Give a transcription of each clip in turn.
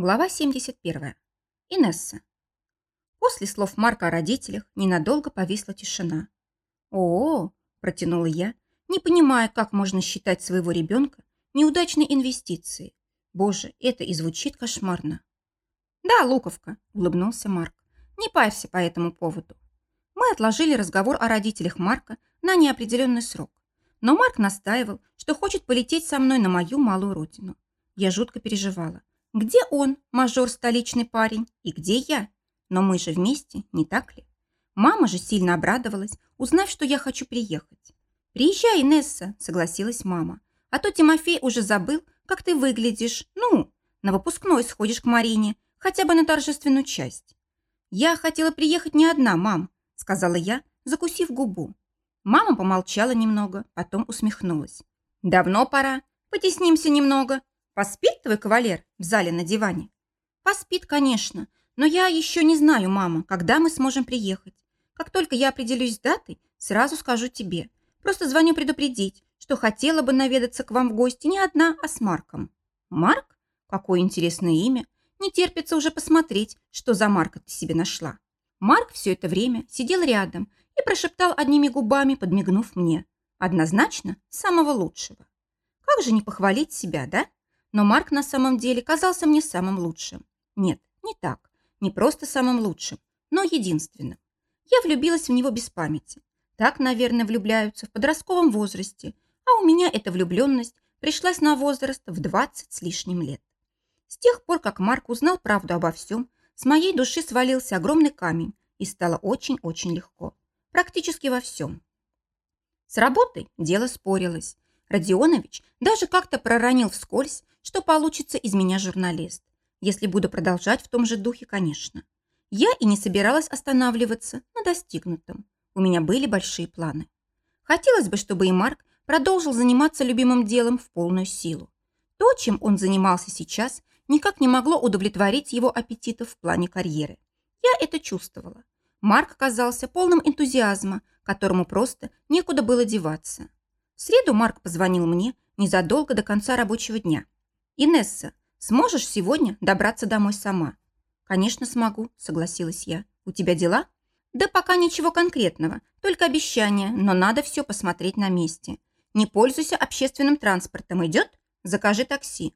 Глава 71. Инесса. После слов Марка о родителях ненадолго повисла тишина. «О-о-о!» – протянула я, не понимая, как можно считать своего ребенка неудачной инвестицией. Боже, это и звучит кошмарно. «Да, Луковка», – улыбнулся Марк. «Не парься по этому поводу». Мы отложили разговор о родителях Марка на неопределенный срок. Но Марк настаивал, что хочет полететь со мной на мою малую родину. Я жутко переживала. Где он, мажор столичный парень, и где я? Но мы же вместе, не так ли? Мама же сильно обрадовалась, узнав, что я хочу приехать. «Приезжай, Инесса», — согласилась мама. «А то Тимофей уже забыл, как ты выглядишь. Ну, на выпускной сходишь к Марине, хотя бы на торжественную часть». «Я хотела приехать не одна, мам», — сказала я, закусив губу. Мама помолчала немного, потом усмехнулась. «Давно пора. Потеснимся немного. Поспит твой кавалер в зале на диване? Поспит, конечно, но я еще не знаю, мама, когда мы сможем приехать. Как только я определюсь с датой, сразу скажу тебе. Просто звоню предупредить, что хотела бы наведаться к вам в гости не одна, а с Марком. Марк? Какое интересное имя. Не терпится уже посмотреть, что за Марка ты себе нашла. Марк все это время сидел рядом и прошептал одними губами, подмигнув мне. Однозначно, самого лучшего. Как же не похвалить себя, да? Но Марк на самом деле казался мне самым лучшим. Нет, не так. Не просто самым лучшим, но единственным. Я влюбилась в него без памяти. Так, наверное, влюбляются в подростковом возрасте, а у меня эта влюбленность пришлась на возраст в 20 с лишним лет. С тех пор, как Марк узнал правду обо всем, с моей души свалился огромный камень и стало очень-очень легко. Практически во всем. С работой дело спорилось. Родионович даже как-то проронил вскользь, что получится из меня журналист. Если буду продолжать в том же духе, конечно. Я и не собиралась останавливаться на достигнутом. У меня были большие планы. Хотелось бы, чтобы и Марк продолжил заниматься любимым делом в полную силу. То, чем он занимался сейчас, никак не могло удовлетворить его аппетитов в плане карьеры. Я это чувствовала. Марк казался полным энтузиазма, которому просто некуда было деваться. В среду Марк позвонил мне незадолго до конца рабочего дня. «Инесса, сможешь сегодня добраться домой сама?» «Конечно смогу», — согласилась я. «У тебя дела?» «Да пока ничего конкретного, только обещания, но надо все посмотреть на месте. Не пользуйся общественным транспортом, идет? Закажи такси».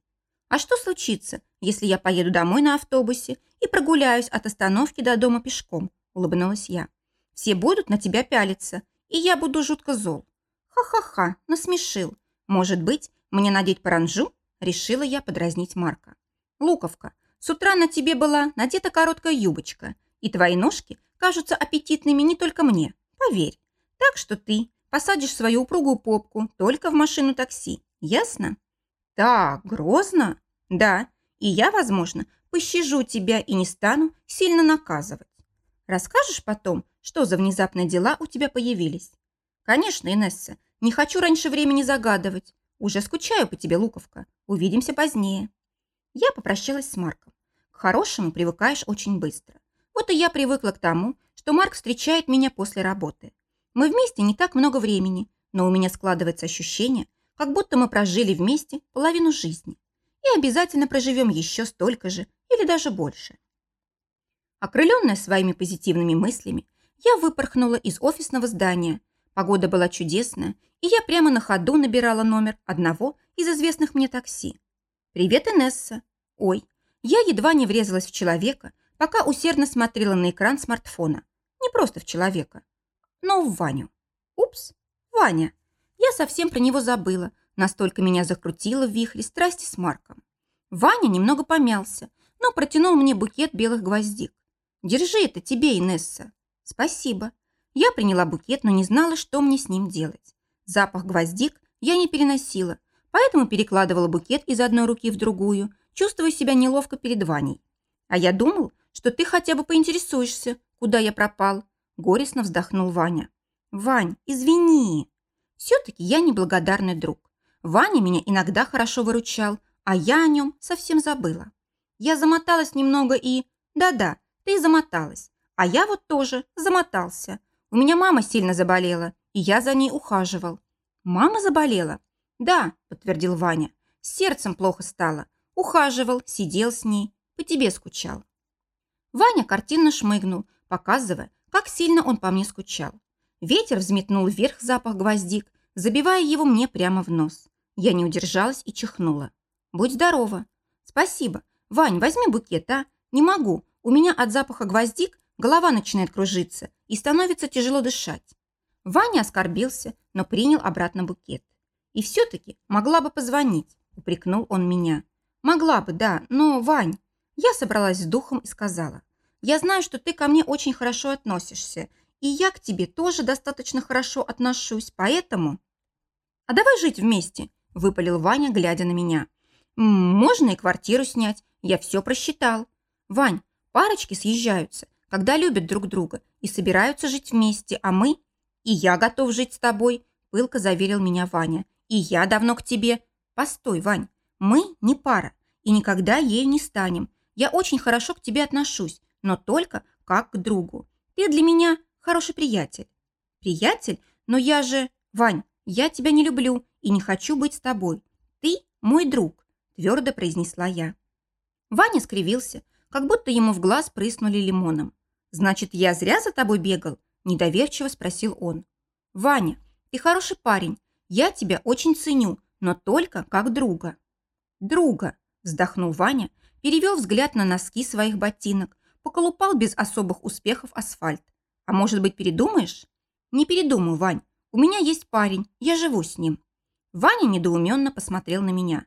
«А что случится, если я поеду домой на автобусе и прогуляюсь от остановки до дома пешком?» – улыбнулась я. «Все будут на тебя пялиться, и я буду жутко зол». «Ха-ха-ха, насмешил. Может быть, мне надеть паранжу?» Решила я подразнить Марка. «Луковка, с утра на тебе была надета короткая юбочка, и твои ножки кажутся аппетитными не только мне, поверь. Так что ты посадишь свою упругую попку только в машину такси, ясно?» «Так, грозно?» «Да, и я, возможно, пощажу тебя и не стану сильно наказывать. Расскажешь потом, что за внезапные дела у тебя появились?» «Конечно, Инесса, не хочу раньше времени загадывать. Уже скучаю по тебе, Луковка. Увидимся позднее. Я попрощалась с Марком. К хорошему привыкаешь очень быстро. Вот и я привыкла к тому, что Марк встречает меня после работы. Мы вместе не так много времени, но у меня складывается ощущение, как будто мы прожили вместе половину жизни. И обязательно проживем еще столько же или даже больше. Окрыленная своими позитивными мыслями, я выпорхнула из офисного здания. Погода была чудесная, и я прямо на ходу набирала номер одного из известных мне такси. «Привет, Инесса!» «Ой, я едва не врезалась в человека, пока усердно смотрела на экран смартфона. Не просто в человека, но в Ваню. Упс, Ваня. Я совсем про него забыла, настолько меня закрутило в вихре страсти с Марком. Ваня немного помялся, но протянул мне букет белых гвоздик. «Держи это тебе, Инесса». «Спасибо». Я приняла букет, но не знала, что мне с ним делать. Запах гвоздик я не переносила, поэтому перекладывала букет из одной руки в другую, чувствуя себя неловко перед Ваней. А я думал, что ты хотя бы поинтересуешься, куда я пропал. Горестно вздохнул Ваня. Вань, извини. Все-таки я неблагодарный друг. Ваня меня иногда хорошо выручал, а я о нем совсем забыла. Я замоталась немного и... Да-да, ты замоталась. А я вот тоже замотался. У меня мама сильно заболела, и я за ней ухаживал. Мама заболела? Да, подтвердил Ваня. С сердцем плохо стало. Ухаживал, сидел с ней. по тебе скучал». Ваня картинно шмыгнул, показывая, как сильно он по мне скучал. Ветер взметнул вверх запах гвоздик, забивая его мне прямо в нос. Я не удержалась и чихнула. «Будь здорова». «Спасибо. Вань, возьми букет, а? Не могу. У меня от запаха гвоздик голова начинает кружиться и становится тяжело дышать». Ваня оскорбился, но принял обратно букет. «И все-таки могла бы позвонить», – упрекнул он меня. «Могла бы, да, но, Вань...» Я собралась с духом и сказала. «Я знаю, что ты ко мне очень хорошо относишься, и я к тебе тоже достаточно хорошо отношусь, поэтому...» «А давай жить вместе», – выпалил Ваня, глядя на меня. «Можно и квартиру снять, я все просчитал. Вань, парочки съезжаются, когда любят друг друга и собираются жить вместе, а мы... И я готов жить с тобой, пылко заверил меня Ваня. И я давно к тебе. Постой, Вань, мы не пара и никогда ею не станем. Я очень хорошо к тебе отношусь, но только как к другу. Ты для меня хороший приятель. Приятель? Но я же... Вань, я тебя не люблю и не хочу быть с тобой. Ты мой друг, твердо произнесла я. Ваня скривился, как будто ему в глаз прыснули лимоном. «Значит, я зря за тобой бегал?» – недоверчиво спросил он. «Ваня, ты хороший парень. Я тебя очень ценю, но только как друга». «Друга», – вздохнул Ваня, перевел взгляд на носки своих ботинок, поколупал без особых успехов асфальт. «А может быть, передумаешь?» «Не передумаю, Вань. У меня есть парень, я живу с ним». Ваня недоуменно посмотрел на меня.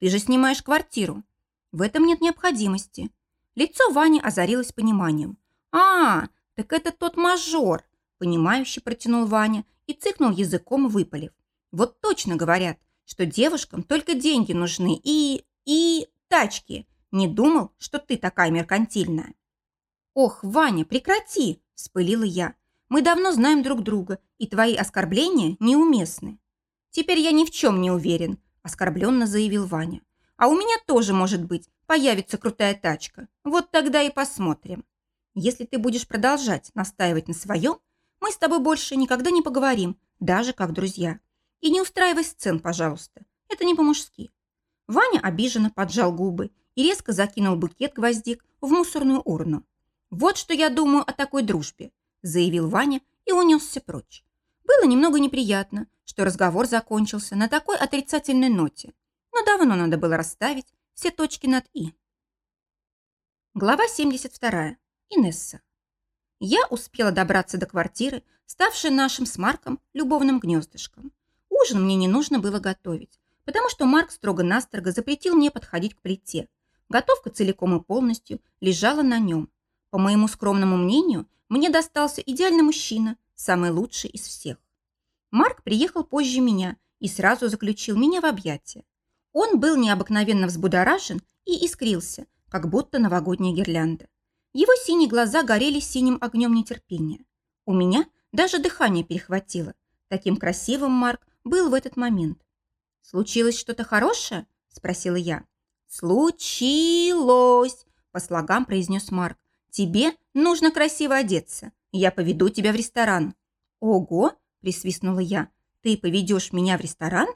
«Ты же снимаешь квартиру. В этом нет необходимости. Лицо Вани озарилось пониманием. «А, так это тот мажор!» Понимающе протянул Ваня и цыкнул языком, выпалив. «Вот точно говорят, что девушкам только деньги нужны и... и... тачки. Не думал, что ты такая меркантильная». «Ох, Ваня, прекрати!» – вспылила я. «Мы давно знаем друг друга, и твои оскорбления неуместны». «Теперь я ни в чем не уверен», – оскорбленно заявил Ваня. А у меня тоже, может быть, появится крутая тачка. Вот тогда и посмотрим. Если ты будешь продолжать настаивать на своем, мы с тобой больше никогда не поговорим, даже как друзья. И не устраивай сцен, пожалуйста. Это не по-мужски». Ваня обиженно поджал губы и резко закинул букет гвоздик в мусорную урну. «Вот что я думаю о такой дружбе», – заявил Ваня и унесся прочь. Было немного неприятно, что разговор закончился на такой отрицательной ноте но давно надо было расставить все точки над «и». Глава 72. Инесса. Я успела добраться до квартиры, ставшей нашим с Марком любовным гнездышком. Ужин мне не нужно было готовить, потому что Марк строго-настрого запретил мне подходить к плите. Готовка целиком и полностью лежала на нем. По моему скромному мнению, мне достался идеальный мужчина, самый лучший из всех. Марк приехал позже меня и сразу заключил меня в объятия. Он был необыкновенно взбудоражен и искрился, как будто новогодняя гирлянда. Его синие глаза горели синим огнем нетерпения. У меня даже дыхание перехватило. Таким красивым Марк был в этот момент. «Случилось что-то хорошее?» – спросила я. «Случилось!» – по слогам произнес Марк. «Тебе нужно красиво одеться. Я поведу тебя в ресторан». «Ого!» – присвистнула я. «Ты поведешь меня в ресторан?»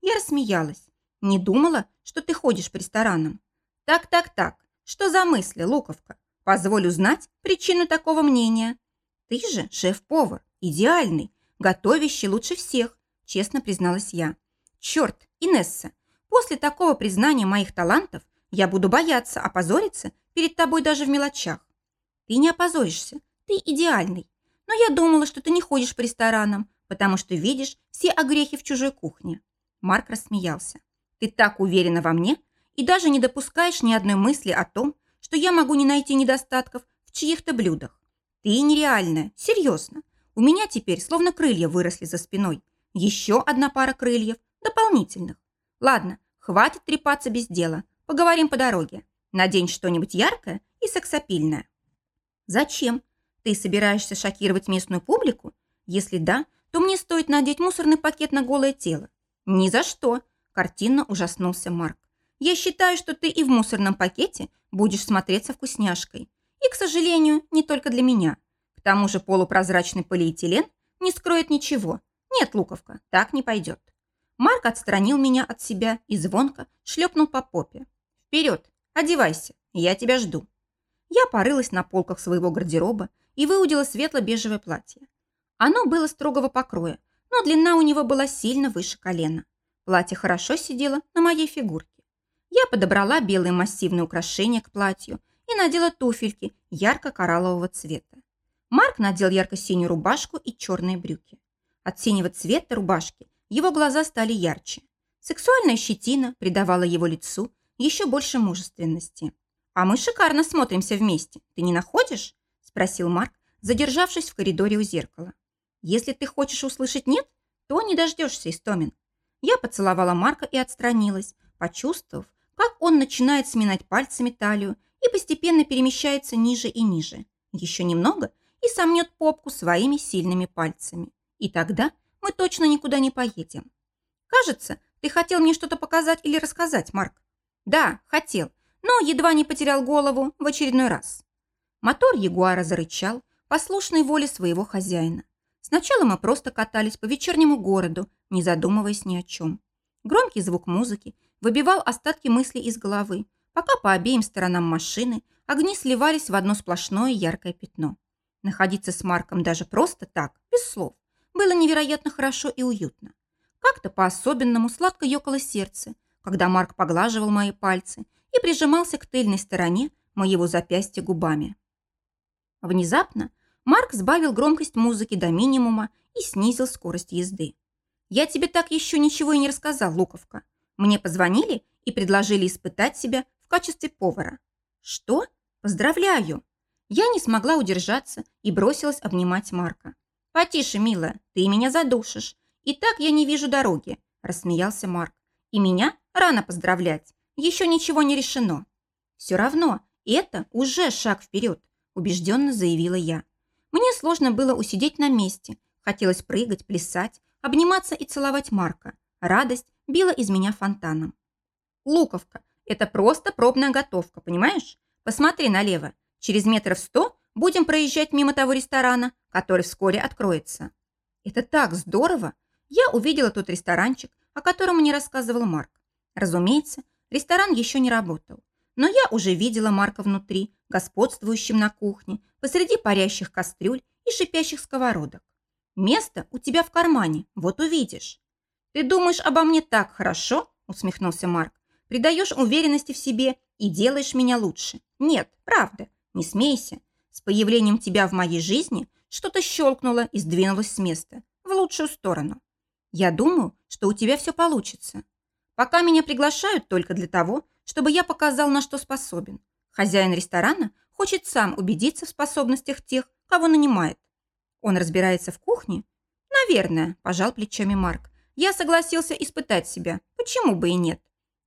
Я рассмеялась. Не думала, что ты ходишь по ресторанам. Так-так-так, что за мысли, Луковка? Позволь узнать причину такого мнения. Ты же шеф-повар, идеальный, готовящий лучше всех, честно призналась я. Черт, Инесса, после такого признания моих талантов я буду бояться опозориться перед тобой даже в мелочах. Ты не опозоришься, ты идеальный. Но я думала, что ты не ходишь по ресторанам, потому что видишь все огрехи в чужой кухне. Марк рассмеялся. Ты так уверена во мне и даже не допускаешь ни одной мысли о том, что я могу не найти недостатков в чьих-то блюдах. Ты нереальная, серьезно. У меня теперь словно крылья выросли за спиной. Еще одна пара крыльев, дополнительных. Ладно, хватит трепаться без дела. Поговорим по дороге. Надень что-нибудь яркое и сексапильное. Зачем? Ты собираешься шокировать местную публику? Если да, то мне стоит надеть мусорный пакет на голое тело. Ни за что. Картинно ужаснулся Марк. «Я считаю, что ты и в мусорном пакете будешь смотреться вкусняшкой. И, к сожалению, не только для меня. К тому же полупрозрачный полиэтилен не скроет ничего. Нет, Луковка, так не пойдет». Марк отстранил меня от себя и звонко шлепнул по попе. «Вперед, одевайся, Я тебя жду». Я порылась на полках своего гардероба и выудила светло-бежевое платье. Оно было строгого покроя, но длина у него была сильно выше колена. Платье хорошо сидело на моей фигурке. Я подобрала белые массивные украшения к платью и надела туфельки ярко-кораллового цвета. Марк надел ярко-синюю рубашку и черные брюки. От синего цвета рубашки его глаза стали ярче. Сексуальная щетина придавала его лицу еще больше мужественности. «А мы шикарно смотримся вместе. Ты не находишь?» – спросил Марк, задержавшись в коридоре у зеркала. «Если ты хочешь услышать «нет», то не дождешься, Истомин». Я поцеловала Марка и отстранилась, почувствовав, как он начинает сминать пальцами талию и постепенно перемещается ниже и ниже. Еще немного и сомнет попку своими сильными пальцами. И тогда мы точно никуда не поедем. Кажется, ты хотел мне что-то показать или рассказать, Марк. Да, хотел, но едва не потерял голову в очередной раз. Мотор Ягуара зарычал, послушной воле своего хозяина. Сначала мы просто катались по вечернему городу, не задумываясь ни о чем. Громкий звук музыки выбивал остатки мыслей из головы, пока по обеим сторонам машины огни сливались в одно сплошное яркое пятно. Находиться с Марком даже просто так, без слов, было невероятно хорошо и уютно. Как-то по-особенному сладко ёкало сердце, когда Марк поглаживал мои пальцы и прижимался к тыльной стороне моего запястья губами. Внезапно Марк сбавил громкость музыки до минимума и снизил скорость езды. «Я тебе так еще ничего и не рассказал, Луковка. Мне позвонили и предложили испытать себя в качестве повара. Что? Поздравляю! Я не смогла удержаться и бросилась обнимать Марка. «Потише, милая, ты меня задушишь. И так я не вижу дороги», – рассмеялся Марк. «И меня рано поздравлять. Еще ничего не решено». «Все равно, это уже шаг вперед», – убежденно заявила я. Мне сложно было усидеть на месте. Хотелось прыгать, плясать, обниматься и целовать Марка. Радость била из меня фонтаном. Луковка – это просто пробная готовка, понимаешь? Посмотри налево. Через метров сто будем проезжать мимо того ресторана, который вскоре откроется. Это так здорово! Я увидела тот ресторанчик, о котором мне рассказывал Марк. Разумеется, ресторан еще не работал. Но я уже видела Марка внутри, господствующим на кухне, посреди парящих кастрюль и шипящих сковородок. Место у тебя в кармане, вот увидишь. «Ты думаешь обо мне так хорошо?» – усмехнулся Марк. «Придаешь уверенности в себе и делаешь меня лучше. Нет, правда, не смейся. С появлением тебя в моей жизни что-то щелкнуло и сдвинулось с места, в лучшую сторону. Я думаю, что у тебя все получится. Пока меня приглашают только для того, чтобы я показал, на что способен. Хозяин ресторана хочет сам убедиться в способностях тех, кого нанимает. Он разбирается в кухне? Наверное, пожал плечами Марк. Я согласился испытать себя. Почему бы и нет?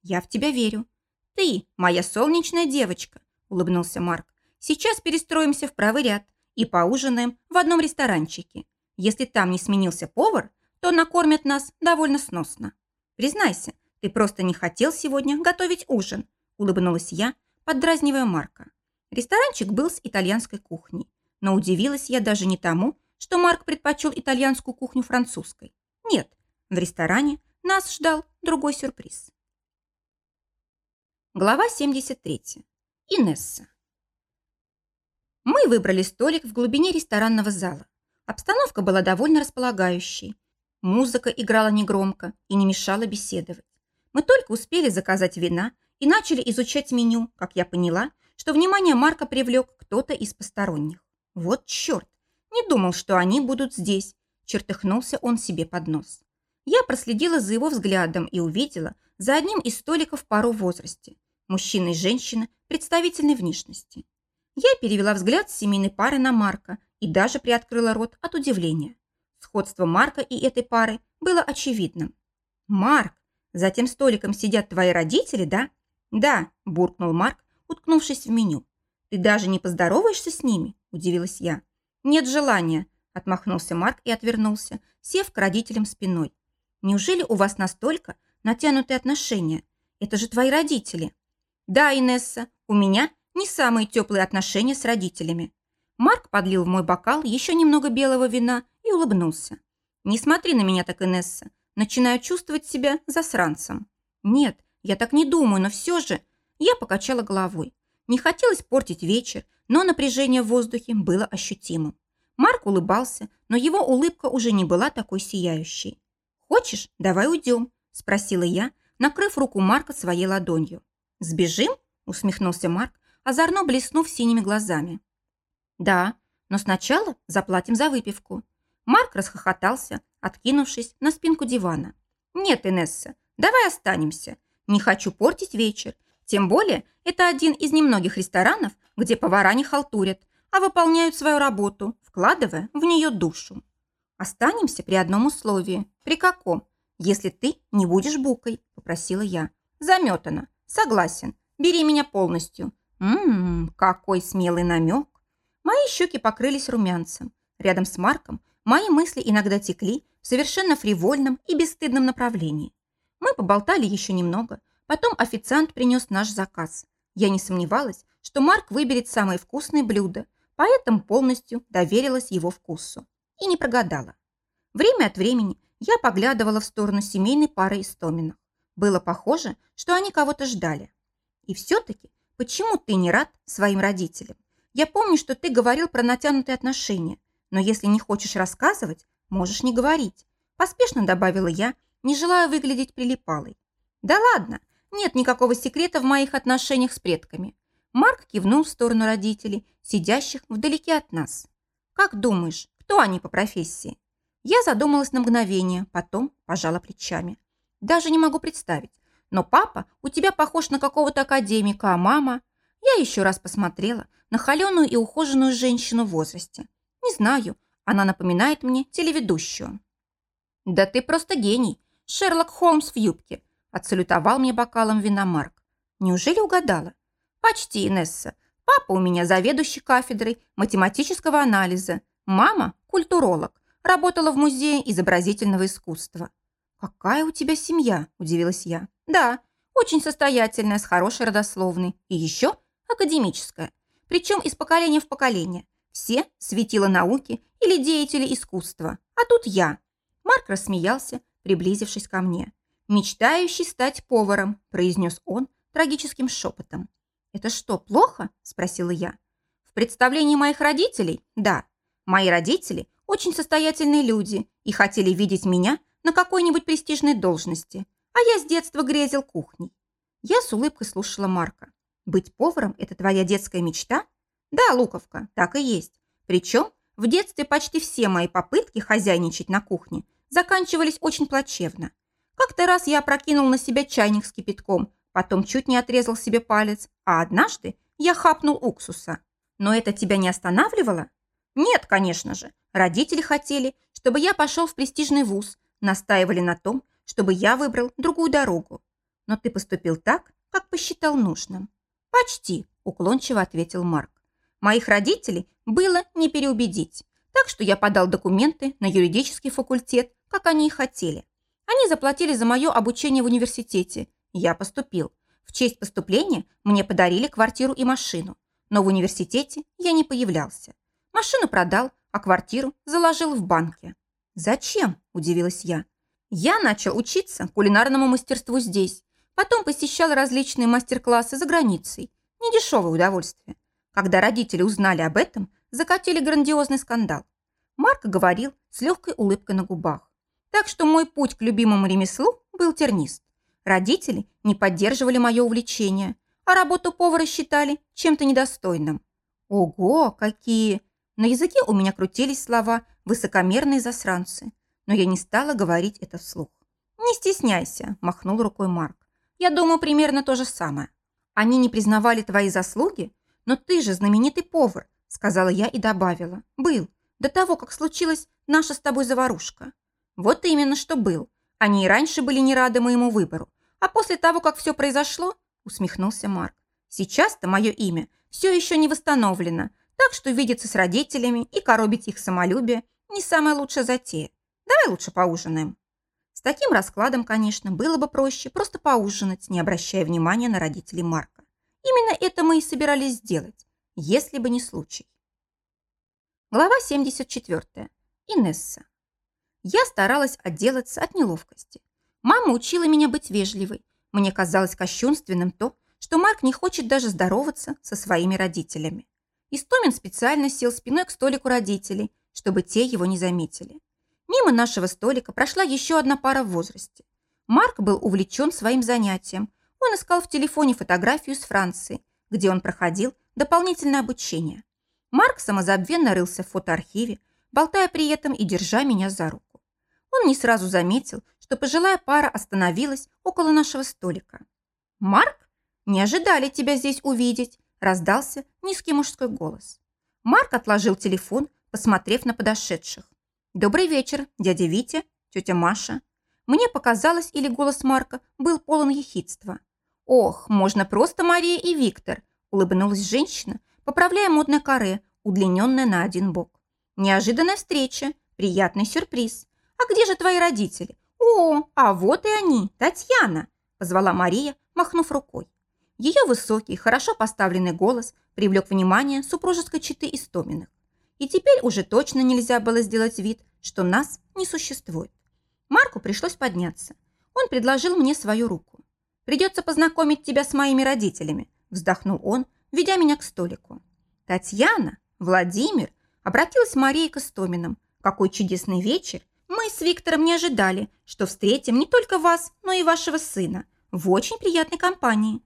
Я в тебя верю. Ты, моя солнечная девочка, улыбнулся Марк. Сейчас перестроимся в правый ряд и поужинаем в одном ресторанчике. Если там не сменился повар, то накормят нас довольно сносно. Признайся, ты просто не хотел сегодня готовить ужин, улыбнулась я, поддразнивая Марка. Ресторанчик был с итальянской кухней, но удивилась я даже не тому, что Марк предпочел итальянскую кухню французской. Нет, в ресторане нас ждал другой сюрприз. Глава 73. Инесса. Мы выбрали столик в глубине ресторанного зала. Обстановка была довольно располагающей. Музыка играла негромко и не мешала беседовать. Мы только успели заказать вина и начали изучать меню, как я поняла, что внимание Марка привлек кто-то из посторонних. Вот черт! Не думал, что они будут здесь. Чертыхнулся он себе под нос. Я проследила за его взглядом и увидела за одним из столиков пару в возрасте. Мужчина и женщина представительной внешности. Я перевела взгляд с семейной пары на Марка и даже приоткрыла рот от удивления. Сходство Марка и этой пары было очевидным. «Марк, за тем столиком сидят твои родители, да?» «Да», – буркнул Марк, уткнувшись в меню. «Ты даже не поздороваешься с ними?» – удивилась я. «Нет желания», – отмахнулся Марк и отвернулся, сев к родителям спиной. Неужели у вас настолько натянутые отношения? Это же твои родители. Да, Инесса, у меня не самые теплые отношения с родителями. Марк подлил в мой бокал еще немного белого вина и улыбнулся. Не смотри на меня так, Инесса. Начинаю чувствовать себя засранцем. Нет, я так не думаю, но все же... Я покачала головой. Не хотелось портить вечер, но напряжение в воздухе было ощутимым. Марк улыбался, но его улыбка уже не была такой сияющей. «Хочешь, давай уйдем?» – спросила я, накрыв руку Марка своей ладонью. «Сбежим?» – усмехнулся Марк, озорно блеснув синими глазами. «Да, но сначала заплатим за выпивку». Марк расхохотался, откинувшись на спинку дивана. «Нет, Инесса, давай останемся. Не хочу портить вечер. Тем более, это один из немногих ресторанов, где повара не халтурят, а выполняют свою работу, вкладывая в нее душу. Останемся при одном условии. При каком? Если ты не будешь букой, попросила я. Заметано. Согласен. Бери меня полностью. Ммм, какой смелый намек. Мои щеки покрылись румянцем. Рядом с Марком мои мысли иногда текли в совершенно фривольном и бесстыдном направлении. Мы поболтали еще немного, потом официант принес наш заказ. Я не сомневалась, что Марк выберет самые вкусные блюда, поэтому полностью доверилась его вкусу. И не прогадала. Время от времени я поглядывала в сторону семейной пары Истоминов. Было похоже, что они кого-то ждали. И все-таки, почему ты не рад своим родителям? Я помню, что ты говорил про натянутые отношения, но если не хочешь рассказывать, можешь не говорить. Поспешно добавила я, не желая выглядеть прилипалой. Да ладно, нет никакого секрета в моих отношениях с предками. Марк кивнул в сторону родителей, сидящих вдалеке от нас. Как думаешь, кто они по профессии? Я задумалась на мгновение, потом пожала плечами. Даже не могу представить. Но папа у тебя похож на какого-то академика, а мама... Я еще раз посмотрела на холеную и ухоженную женщину в возрасте. Не знаю, она напоминает мне телеведущую. Да ты просто гений. Шерлок Холмс в юбке. Отсалютовал мне бокалом вина Марк. Неужели угадала? Почти, Инесса. Папа у меня заведующий кафедрой математического анализа. Мама – культуролог. Работала в музее изобразительного искусства. «Какая у тебя семья?» – удивилась я. «Да, очень состоятельная, с хорошей родословной. И еще академическая. Причем из поколения в поколение. Все светила науки или деятели искусства. А тут я». Марк рассмеялся, приблизившись ко мне. «Мечтающий стать поваром», – произнес он трагическим шепотом. «Это что, плохо?» – спросила я. «В представлении моих родителей? Да. Мои родители очень состоятельные люди и хотели видеть меня на какой-нибудь престижной должности, а я с детства грезил кухней. Я с улыбкой слушала Марка. «Быть поваром – это твоя детская мечта?» «Да, Луковка, так и есть. Причем в детстве почти все мои попытки хозяйничать на кухне заканчивались очень плачевно. Как-то раз я опрокинул на себя чайник с кипятком, потом чуть не отрезал себе палец, а однажды я хапнул уксуса. Но это тебя не останавливало? Нет, конечно же. Родители хотели, чтобы я пошел в престижный вуз, настаивали на том, чтобы я выбрал другую дорогу. Но ты поступил так, как посчитал нужным. Почти, уклончиво ответил Марк. Моих родителей было не переубедить, так что я подал документы на юридический факультет, как они и хотели. Они заплатили за мое обучение в университете. Я поступил. В честь поступления мне подарили квартиру и машину. Но в университете я не появлялся. Машину продал, а квартиру заложил в банке. «Зачем?» – удивилась я. Я начал учиться кулинарному мастерству здесь. Потом посещал различные мастер-классы за границей. Недешевое удовольствие. Когда родители узнали об этом, закатили грандиозный скандал. Марк говорил с легкой улыбкой на губах. Так что мой путь к любимому ремеслу был тернист. Родители не поддерживали мое увлечение, а работу повара считали чем-то недостойным. Ого, какие! На языке у меня крутились слова «высокомерные засранцы», но я не стала говорить это вслух. «Не стесняйся», – махнул рукой Марк. «Я думаю, примерно то же самое. Они не признавали твои заслуги, но ты же знаменитый повар», – сказала я и добавила. «Был, до того, как случилась наша с тобой заварушка». «Вот именно, что был. Они и раньше были не рады моему выбору. А после того, как все произошло, усмехнулся Марк. Сейчас-то мое имя все еще не восстановлено, так что видеться с родителями и коробить их самолюбие не самая лучшая затея. Давай лучше поужинаем. С таким раскладом, конечно, было бы проще просто поужинать, не обращая внимания на родителей Марка. Именно это мы и собирались сделать, если бы не случай. Глава 74. Инесса. Я старалась отделаться от неловкости. Мама учила меня быть вежливой. Мне казалось кощунственным то, что Марк не хочет даже здороваться со своими родителями. Истомин специально сел спиной к столику родителей, чтобы те его не заметили. Мимо нашего столика прошла еще одна пара в возрасте. Марк был увлечен своим занятием. Он искал в телефоне фотографию с Франции, где он проходил дополнительное обучение. Марк самозабвенно рылся в фотоархиве, болтая при этом и держа меня за руку. Он не сразу заметил, что пожилая пара остановилась около нашего столика. «Марк, не ожидали тебя здесь увидеть», раздался низкий мужской голос. Марк отложил телефон, посмотрев на подошедших. «Добрый вечер, дядя Витя, тетя Маша». Мне показалось, или голос Марка был полон ехидства. «Ох, можно просто Мария и Виктор», улыбнулась женщина, поправляя модное каре, удлиненное на один бок. «Неожиданная встреча, приятный сюрприз. А где же твои родители? О, а вот и они, Татьяна!» позвала Мария, махнув рукой. Ее высокий, хорошо поставленный голос привлек внимание супружеской четы Истоминых. И теперь уже точно нельзя было сделать вид, что нас не существует. Марку пришлось подняться. Он предложил мне свою руку. «Придется познакомить тебя с моими родителями», вздохнул он, ведя меня к столику. «Татьяна, Владимир», обратилась Мария к Истоминам. «Какой чудесный вечер! Мы с Виктором не ожидали, что встретим не только вас, но и вашего сына в очень приятной компании.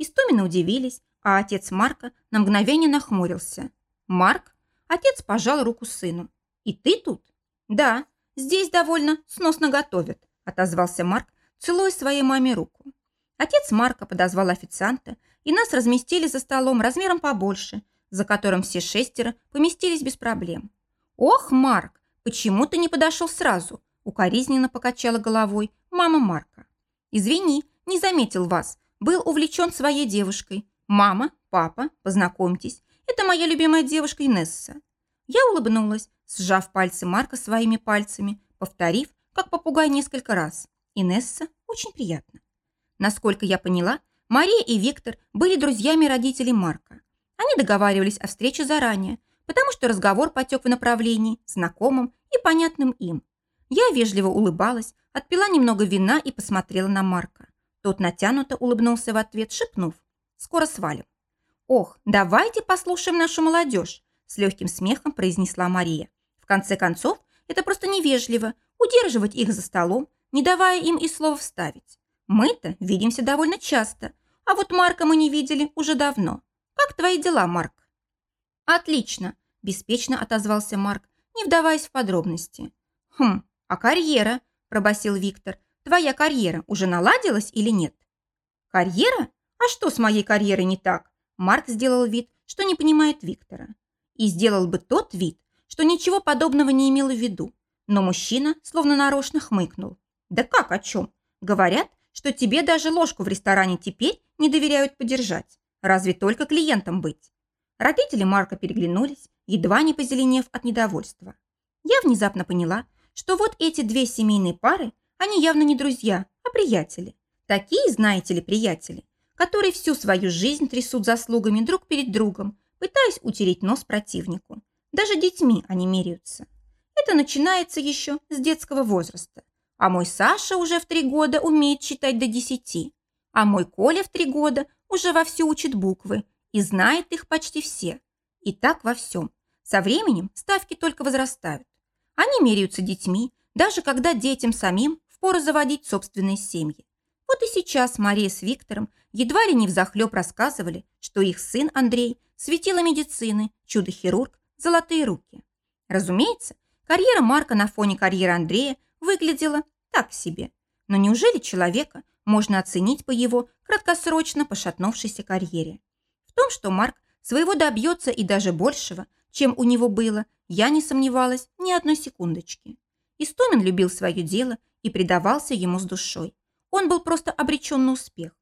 Истомины удивились, а отец Марка на мгновение нахмурился. «Марк?» Отец пожал руку сыну. «И ты тут?» «Да, здесь довольно сносно готовят», отозвался Марк, целуя своей маме руку. Отец Марка подозвал официанта, и нас разместили за столом размером побольше, за которым все шестеро поместились без проблем. «Ох, Марк, почему ты не подошел сразу?» укоризненно покачала головой мама Марка. «Извини, не заметил вас, был увлечен своей девушкой. «Мама, папа, познакомьтесь, это моя любимая девушка Инесса». Я улыбнулась, сжав пальцы Марка своими пальцами, повторив, как попугай несколько раз. Инесса очень приятно. Насколько я поняла, Мария и Виктор были друзьями родителей Марка. Они договаривались о встрече заранее, потому что разговор потек в направлении, знакомым и понятным им. Я вежливо улыбалась, отпила немного вина и посмотрела на Марка. Тот натянуто улыбнулся в ответ, шепнув. «Скоро свалим». «Ох, давайте послушаем нашу молодежь», с легким смехом произнесла Мария. «В конце концов, это просто невежливо удерживать их за столом, не давая им и слова вставить. Мы-то видимся довольно часто, а вот Марка мы не видели уже давно. Как твои дела, Марк?» «Отлично», – беспечно отозвался Марк, не вдаваясь в подробности. «Хм, а карьера?» – пробасил Виктор – Твоя карьера уже наладилась или нет? Карьера? А что с моей карьерой не так? Марк сделал вид, что не понимает Виктора. И сделал бы тот вид, что ничего подобного не имел в виду. Но мужчина словно нарочно хмыкнул. Да как о чем? Говорят, что тебе даже ложку в ресторане теперь не доверяют подержать. Разве только клиентам быть? Родители Марка переглянулись, едва не позеленев от недовольства. Я внезапно поняла, что вот эти две семейные пары они явно не друзья, а приятели. Такие, знаете ли, приятели, которые всю свою жизнь трясут заслугами друг перед другом, пытаясь утереть нос противнику. Даже детьми они меряются. Это начинается еще с детского возраста. А мой Саша уже в три года умеет читать до десяти. А мой Коля в три года уже вовсю учит буквы и знает их почти все. И так во всем. Со временем ставки только возрастают. Они меряются детьми, даже когда детям самим впору заводить собственные семьи. Вот и сейчас Мария с Виктором едва ли не взахлеб рассказывали, что их сын Андрей светило медицины, чудо-хирург, золотые руки. Разумеется, карьера Марка на фоне карьеры Андрея выглядела так себе. Но неужели человека можно оценить по его краткосрочно пошатнувшейся карьере? В том, что Марк своего добьется и даже большего, чем у него было, я не сомневалась ни одной секундочки. Истомин любил свое дело и предавался ему с душой. Он был просто обречен на успех.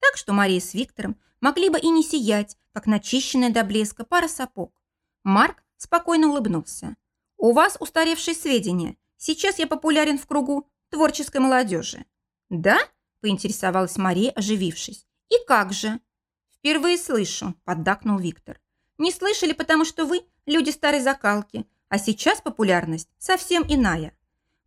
Так что Мария с Виктором могли бы и не сиять, как начищенная до блеска пара сапог. Марк спокойно улыбнулся. «У вас устаревшие сведения. Сейчас я популярен в кругу творческой молодежи». «Да?» – поинтересовалась Мария, оживившись. «И как же?» «Впервые слышу», – поддакнул Виктор. «Не слышали, потому что вы – люди старой закалки, а сейчас популярность совсем иная.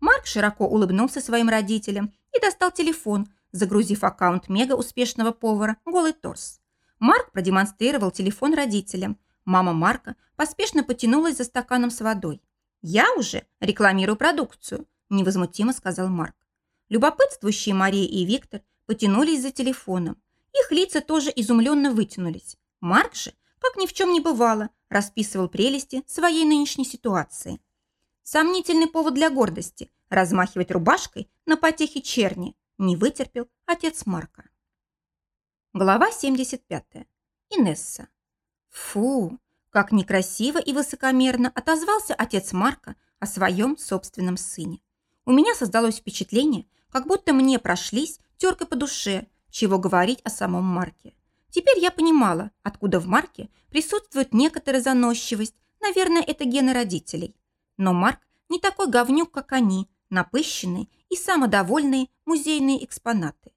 Марк широко улыбнулся своим родителям и достал телефон, загрузив аккаунт мега успешного повара «Голый торс». Марк продемонстрировал телефон родителям. Мама Марка поспешно потянулась за стаканом с водой. «Я уже рекламирую продукцию», – невозмутимо сказал Марк. Любопытствующие Мария и Виктор потянулись за телефоном. Их лица тоже изумленно вытянулись. Марк же, как ни в чем не бывало, расписывал прелести своей нынешней ситуации. Сомнительный повод для гордости – размахивать рубашкой на потехе черни, не вытерпел отец Марка. Глава 75. Инесса. Фу, как некрасиво и высокомерно отозвался отец Марка о своем собственном сыне. У меня создалось впечатление, как будто мне прошлись теркой по душе, чего говорить о самом Марке. Теперь я понимала, откуда в Марке присутствует некоторая заносчивость, наверное, это гены родителей. Но Марк не такой говнюк, как они, напыщенные и самодовольные музейные экспонаты.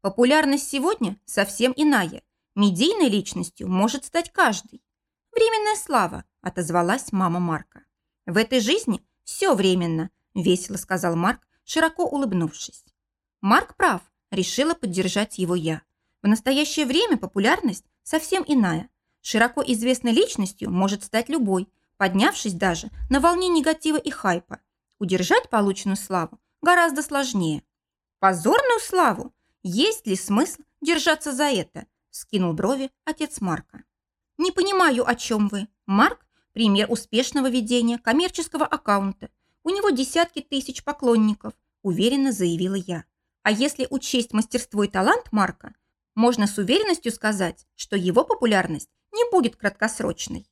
Популярность сегодня совсем иная. Медийной личностью может стать каждый. «Временная слава», – отозвалась мама Марка. «В этой жизни все временно», – весело сказал Марк, широко улыбнувшись. Марк прав, решила поддержать его я. В настоящее время популярность совсем иная. Широко известной личностью может стать любой, поднявшись даже на волне негатива и хайпа. Удержать полученную славу гораздо сложнее. Позорную славу? Есть ли смысл держаться за это? Скинул брови отец Марка. Не понимаю, о чем вы. Марк – пример успешного ведения коммерческого аккаунта. У него десятки тысяч поклонников, уверенно заявила я. А если учесть мастерство и талант Марка, можно с уверенностью сказать, что его популярность не будет краткосрочной.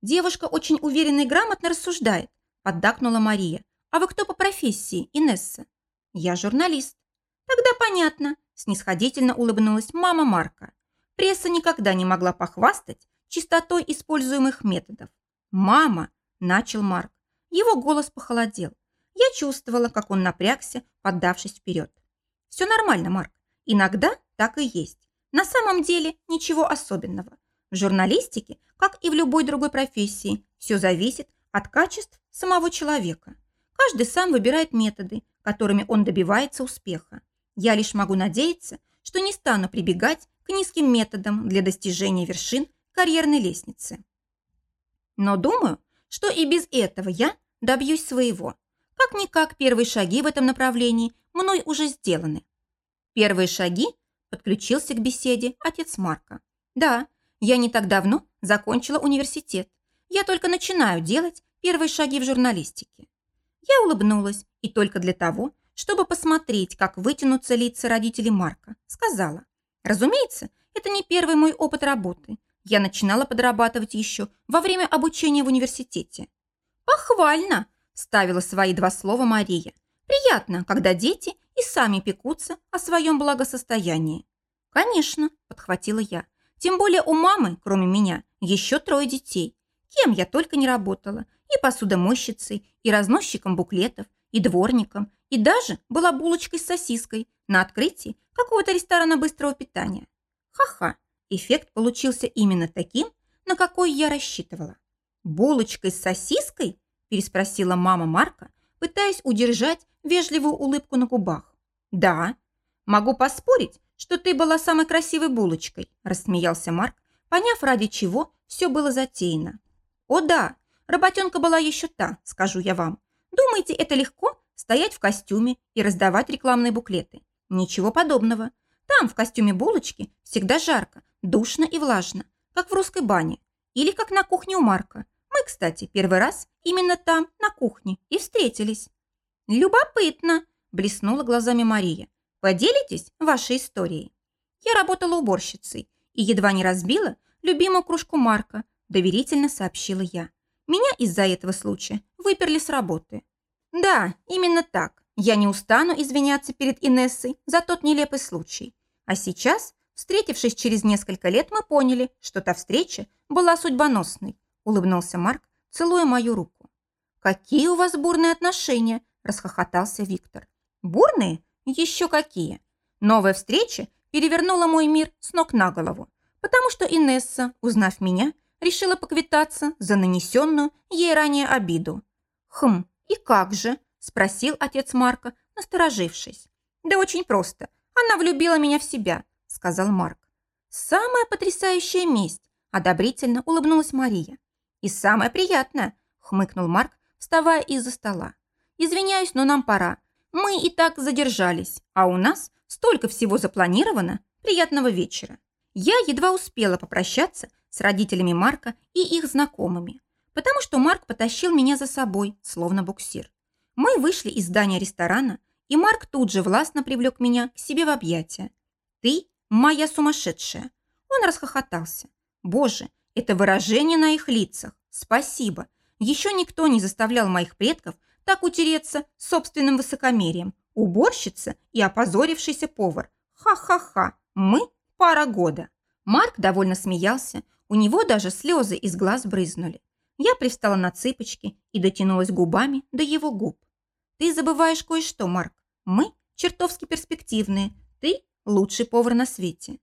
Девушка очень уверенно и грамотно рассуждает, поддакнула Мария. А вы кто по профессии, Инесса? Я журналист. Тогда понятно, снисходительно улыбнулась мама Марка. Пресса никогда не могла похвастать чистотой используемых методов. «Мама!» – начал Марк. Его голос похолодел. Я чувствовала, как он напрягся, поддавшись вперед. «Все нормально, Марк. Иногда так и есть. На самом деле ничего особенного. В журналистике, как и в любой другой профессии, все зависит от качеств самого человека. Каждый сам выбирает методы, которыми он добивается успеха. Я лишь могу надеяться, что не стану прибегать к низким методам для достижения вершин карьерной лестницы. Но думаю, что и без этого я добьюсь своего. Как-никак первые шаги в этом направлении мной уже сделаны. Первые шаги подключился к беседе отец Марка. Да, я не так давно закончила университет. Я только начинаю делать первые шаги в журналистике. Я улыбнулась и только для того, чтобы посмотреть, как вытянутся лица родителей Марка, сказала. Разумеется, это не первый мой опыт работы. Я начинала подрабатывать еще во время обучения в университете. «Похвально!» – ставила свои два слова Мария. «Приятно, когда дети и сами пекутся о своем благосостоянии». «Конечно», – подхватила я. «Тем более у мамы, кроме меня, еще трое детей. Кем я только не работала. И посудомойщицей, и разносчиком буклетов, и дворником, и даже была булочкой с сосиской на открытии какого-то ресторана быстрого питания. Ха-ха, Эффект получился именно таким, на какой я рассчитывала. «Булочкой с сосиской?» – переспросила мама Марка, пытаясь удержать вежливую улыбку на губах. «Да. Могу поспорить, что ты была самой красивой булочкой», – рассмеялся Марк, поняв, ради чего все было затеяно. «О да, работенка была еще та, скажу я вам. Думаете, это легко – стоять в костюме и раздавать рекламные буклеты? Ничего подобного. Там, в костюме булочки, всегда жарко, Душно и влажно, как в русской бане. Или как на кухне у Марка. Мы, кстати, первый раз именно там, на кухне, и встретились. «Любопытно!» – блеснула глазами Мария. «Поделитесь вашей историей?» Я работала уборщицей и едва не разбила любимую кружку Марка, доверительно сообщила я. Меня из-за этого случая выперли с работы. Да, именно так. Я не устану извиняться перед Инессой за тот нелепый случай. А сейчас Встретившись через несколько лет, мы поняли, что та встреча была судьбоносной, улыбнулся Марк, целуя мою руку. «Какие у вас бурные отношения!» – расхохотался Виктор. «Бурные? Еще какие!» Новая встреча перевернула мой мир с ног на голову, потому что Инесса, узнав меня, решила поквитаться за нанесенную ей ранее обиду. «Хм, и как же?» – спросил отец Марка, насторожившись. «Да очень просто. Она влюбила меня в себя», – сказал Марк. «Самая потрясающая месть», – одобрительно улыбнулась Мария. «И самое приятное», – хмыкнул Марк, вставая из-за стола. «Извиняюсь, но нам пора. Мы и так задержались, а у нас столько всего запланировано. Приятного вечера». Я едва успела попрощаться с родителями Марка и их знакомыми, потому что Марк потащил меня за собой, словно буксир. Мы вышли из здания ресторана, и Марк тут же властно привлек меня к себе в объятия. «Ты моя сумасшедшая!» Он расхохотался. «Боже, это выражение на их лицах! Спасибо! Еще никто не заставлял моих предков так утереться собственным высокомерием. Уборщица и опозорившийся повар. Ха-ха-ха! Мы пара года!» Марк довольно смеялся, у него даже слезы из глаз брызнули. Я пристала на цыпочки и дотянулась губами до его губ. «Ты забываешь кое-что, Марк. Мы чертовски перспективные. Ты лучший повар на свете.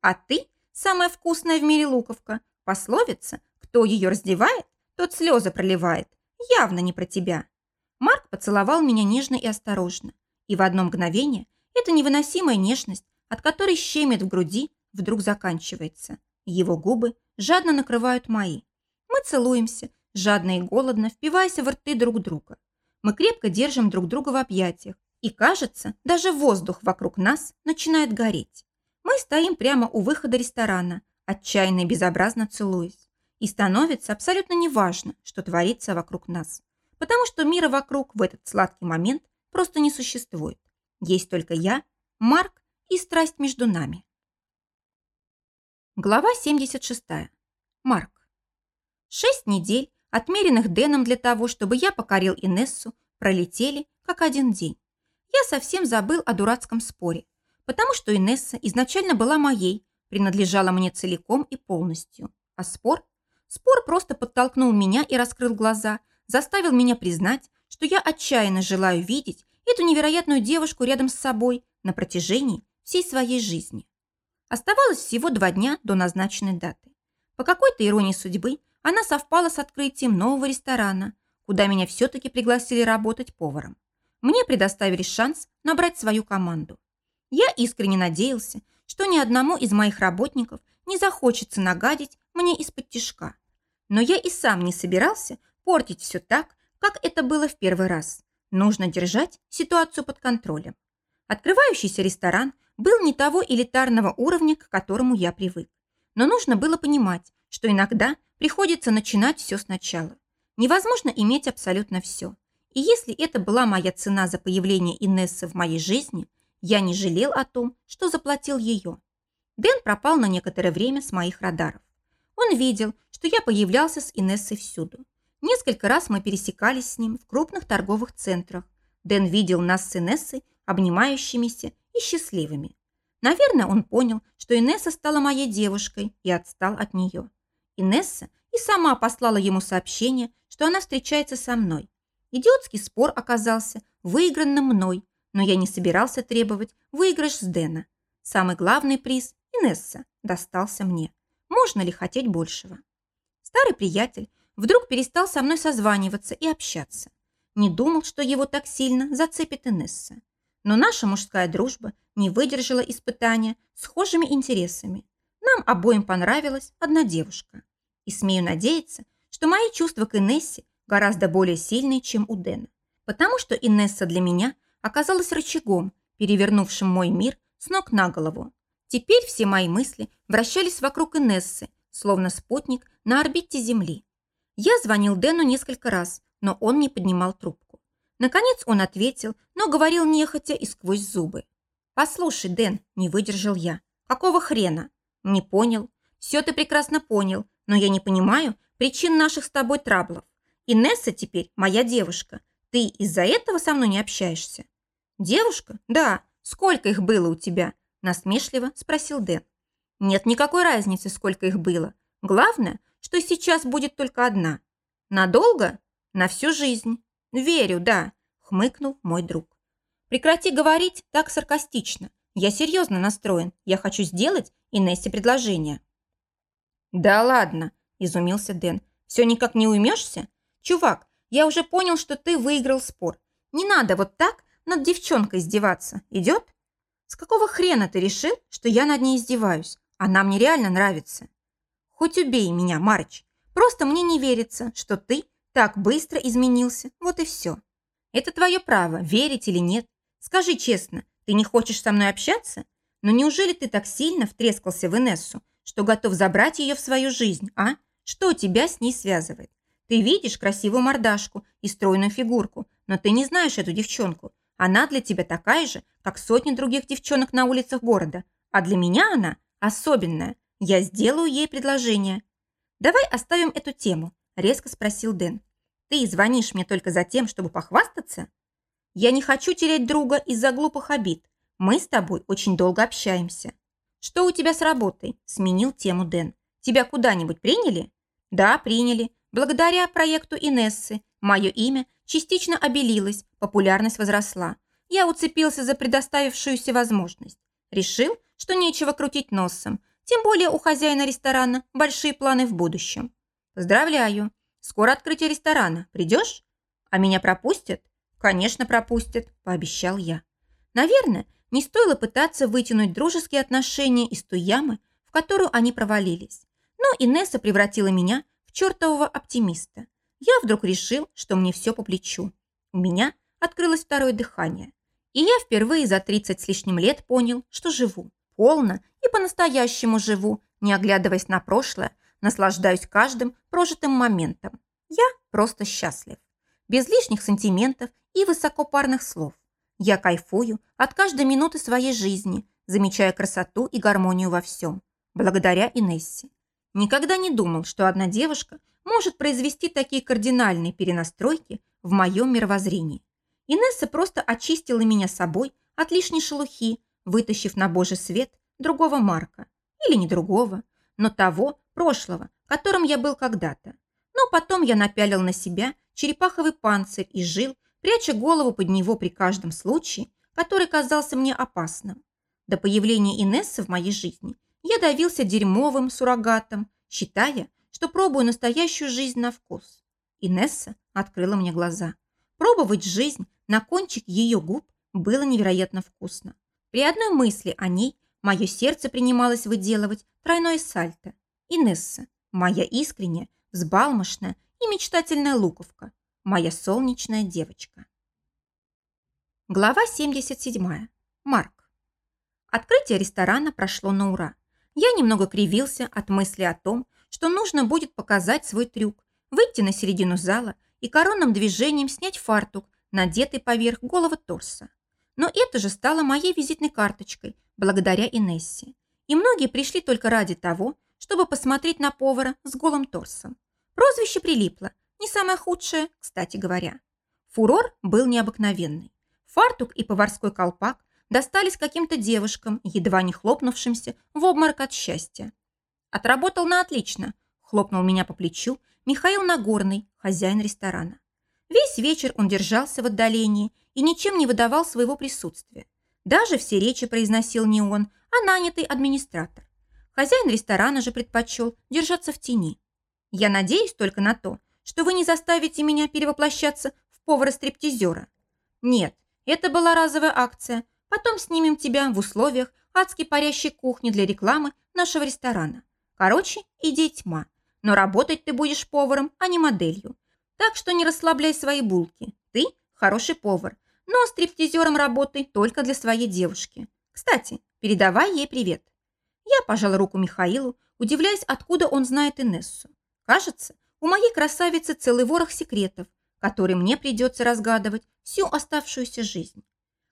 А ты самая вкусная в мире луковка. Пословица «Кто ее раздевает, тот слезы проливает». Явно не про тебя». Марк поцеловал меня нежно и осторожно. И в одно мгновение эта невыносимая нежность, от которой щемит в груди, вдруг заканчивается. Его губы жадно накрывают мои. Мы целуемся, жадно и голодно, впиваясь в рты друг друга. Мы крепко держим друг друга в объятиях, и, кажется, даже воздух вокруг нас начинает гореть. Мы стоим прямо у выхода ресторана, отчаянно и безобразно целуясь. И становится абсолютно неважно, что творится вокруг нас, потому что мира вокруг в этот сладкий момент просто не существует. Есть только я, Марк и страсть между нами. Глава 76. Марк. Шесть недель, отмеренных Дэном для того, чтобы я покорил Инессу, пролетели как один день. Я совсем забыл о дурацком споре, потому что Инесса изначально была моей, принадлежала мне целиком и полностью. А спор? Спор просто подтолкнул меня и раскрыл глаза, заставил меня признать, что я отчаянно желаю видеть эту невероятную девушку рядом с собой на протяжении всей своей жизни. Оставалось всего два дня до назначенной даты. По какой-то иронии судьбы она совпала с открытием нового ресторана, куда меня все-таки пригласили работать поваром. Мне предоставили шанс набрать свою команду. Я искренне надеялся, что ни одному из моих работников не захочется нагадить мне из-под тишка. Но я и сам не собирался портить все так, как это было в первый раз. Нужно держать ситуацию под контролем. Открывающийся ресторан был не того элитарного уровня, к которому я привык. Но нужно было понимать, что иногда приходится начинать все сначала. Невозможно иметь абсолютно все. И если это была моя цена за появление Инессы в моей жизни, я не жалел о том, что заплатил ее. Дэн пропал на некоторое время с моих радаров. Он видел, что я появлялся с Инессой всюду. Несколько раз мы пересекались с ним в крупных торговых центрах. Дэн видел нас с Инессой обнимающимися и счастливыми. Наверное, он понял, что Инесса стала моей девушкой и отстал от нее. Инесса и сама послала ему сообщение, что она встречается со мной. Идиотский спор оказался выигранным мной, но я не собирался требовать выигрыш с Дэна. Самый главный приз, Инесса, достался мне. Можно ли хотеть большего? Старый приятель вдруг перестал со мной созваниваться и общаться. Не думал, что его так сильно зацепит Инесса. Но наша мужская дружба не выдержала испытания схожими интересами. Нам обоим понравилась одна девушка. И смею надеяться, что мои чувства к Инессе гораздо более сильные, чем у Дэна. Потому что Инесса для меня оказалась рычагом, перевернувшим мой мир с ног на голову. Теперь все мои мысли вращались вокруг Инессы, словно спутник на орбите Земли. Я звонил Дэну несколько раз, но он не поднимал трубку. Наконец он ответил, но говорил нехотя и сквозь зубы. «Послушай, Дэн, не выдержал я. Какого хрена?» «Не понял. Все ты прекрасно понял, но я не понимаю причин наших с тобой траблов. Инесса теперь моя девушка. Ты из-за этого со мной не общаешься?» «Девушка? Да. Сколько их было у тебя?» Насмешливо спросил Дэн. «Нет никакой разницы, сколько их было. Главное, что сейчас будет только одна. Надолго? На всю жизнь. «Верю, да», – хмыкнул мой друг. «Прекрати говорить так саркастично. Я серьезно настроен. Я хочу сделать Инессе предложение». «Да ладно», – изумился Дэн. «Все никак не уймешься? Чувак, я уже понял, что ты выиграл спор. Не надо вот так над девчонкой издеваться. Идет?» С какого хрена ты решил, что я над ней издеваюсь? Она мне реально нравится. Хоть убей меня, Марч. Просто мне не верится, что ты так быстро изменился. Вот и все. Это твое право, верить или нет. Скажи честно, ты не хочешь со мной общаться? Но неужели ты так сильно втрескался в Инессу, что готов забрать ее в свою жизнь, а? Что тебя с ней связывает? Ты видишь красивую мордашку и стройную фигурку, но ты не знаешь эту девчонку. Она для тебя такая же, как сотни других девчонок на улицах города. А для меня она особенная. Я сделаю ей предложение. Давай оставим эту тему, резко спросил Дэн. Ты звонишь мне только за тем, чтобы похвастаться? Я не хочу терять друга из-за глупых обид. Мы с тобой очень долго общаемся. Что у тебя с работой? Сменил тему Дэн. Тебя куда-нибудь приняли? Да, приняли. Благодаря проекту Инессы мое имя частично обелилось, популярность возросла. Я уцепился за предоставившуюся возможность. Решил, что нечего крутить носом, тем более у хозяина ресторана большие планы в будущем. Поздравляю. Скоро открытие ресторана. Придешь? А меня пропустят? Конечно, пропустят, пообещал я. Наверное, не стоило пытаться вытянуть дружеские отношения из той ямы, в которую они провалились. Но Инесса превратила меня чертового оптимиста. Я вдруг решил, что мне все по плечу. У меня открылось второе дыхание. И я впервые за 30 с лишним лет понял, что живу. Полно и по-настоящему живу, не оглядываясь на прошлое, наслаждаюсь каждым прожитым моментом. Я просто счастлив. Без лишних сантиментов и высокопарных слов. Я кайфую от каждой минуты своей жизни, замечая красоту и гармонию во всем. Благодаря Инессе. Никогда не думал, что одна девушка может произвести такие кардинальные перенастройки в моем мировоззрении. Инесса просто очистила меня собой от лишней шелухи, вытащив на божий свет другого Марка. Или не другого, но того, прошлого, которым я был когда-то. Но потом я напялил на себя черепаховый панцирь и жил, пряча голову под него при каждом случае, который казался мне опасным. До появления Инессы в моей жизни я давился дерьмовым суррогатом, считая, что пробую настоящую жизнь на вкус. Инесса открыла мне глаза. Пробовать жизнь на кончик ее губ было невероятно вкусно. При одной мысли о ней мое сердце принималось выделывать тройное сальто. Инесса, моя искренняя, взбалмошная и мечтательная луковка, моя солнечная девочка. Глава 77. Марк. Открытие ресторана прошло на ура. Я немного кривился от мысли о том, что нужно будет показать свой трюк, выйти на середину зала и коронным движением снять фартук, надетый поверх головы торса. Но это же стало моей визитной карточкой, благодаря Инессе. И многие пришли только ради того, чтобы посмотреть на повара с голым торсом. Прозвище прилипло, не самое худшее, кстати говоря. Фурор был необыкновенный. Фартук и поварской колпак достались каким-то девушкам, едва не хлопнувшимся в обморок от счастья. «Отработал на отлично», – хлопнул меня по плечу Михаил Нагорный, хозяин ресторана. Весь вечер он держался в отдалении и ничем не выдавал своего присутствия. Даже все речи произносил не он, а нанятый администратор. Хозяин ресторана же предпочел держаться в тени. Я надеюсь только на то, что вы не заставите меня перевоплощаться в повара-стриптизера. Нет, это была разовая акция, Потом снимем тебя в условиях адски парящей кухни для рекламы нашего ресторана. Короче, иди тьма. Но работать ты будешь поваром, а не моделью. Так что не расслабляй свои булки. Ты хороший повар, но стриптизером работай только для своей девушки. Кстати, передавай ей привет. Я пожала руку Михаилу, удивляясь, откуда он знает Инессу. Кажется, у моей красавицы целый ворох секретов, который мне придется разгадывать всю оставшуюся жизнь.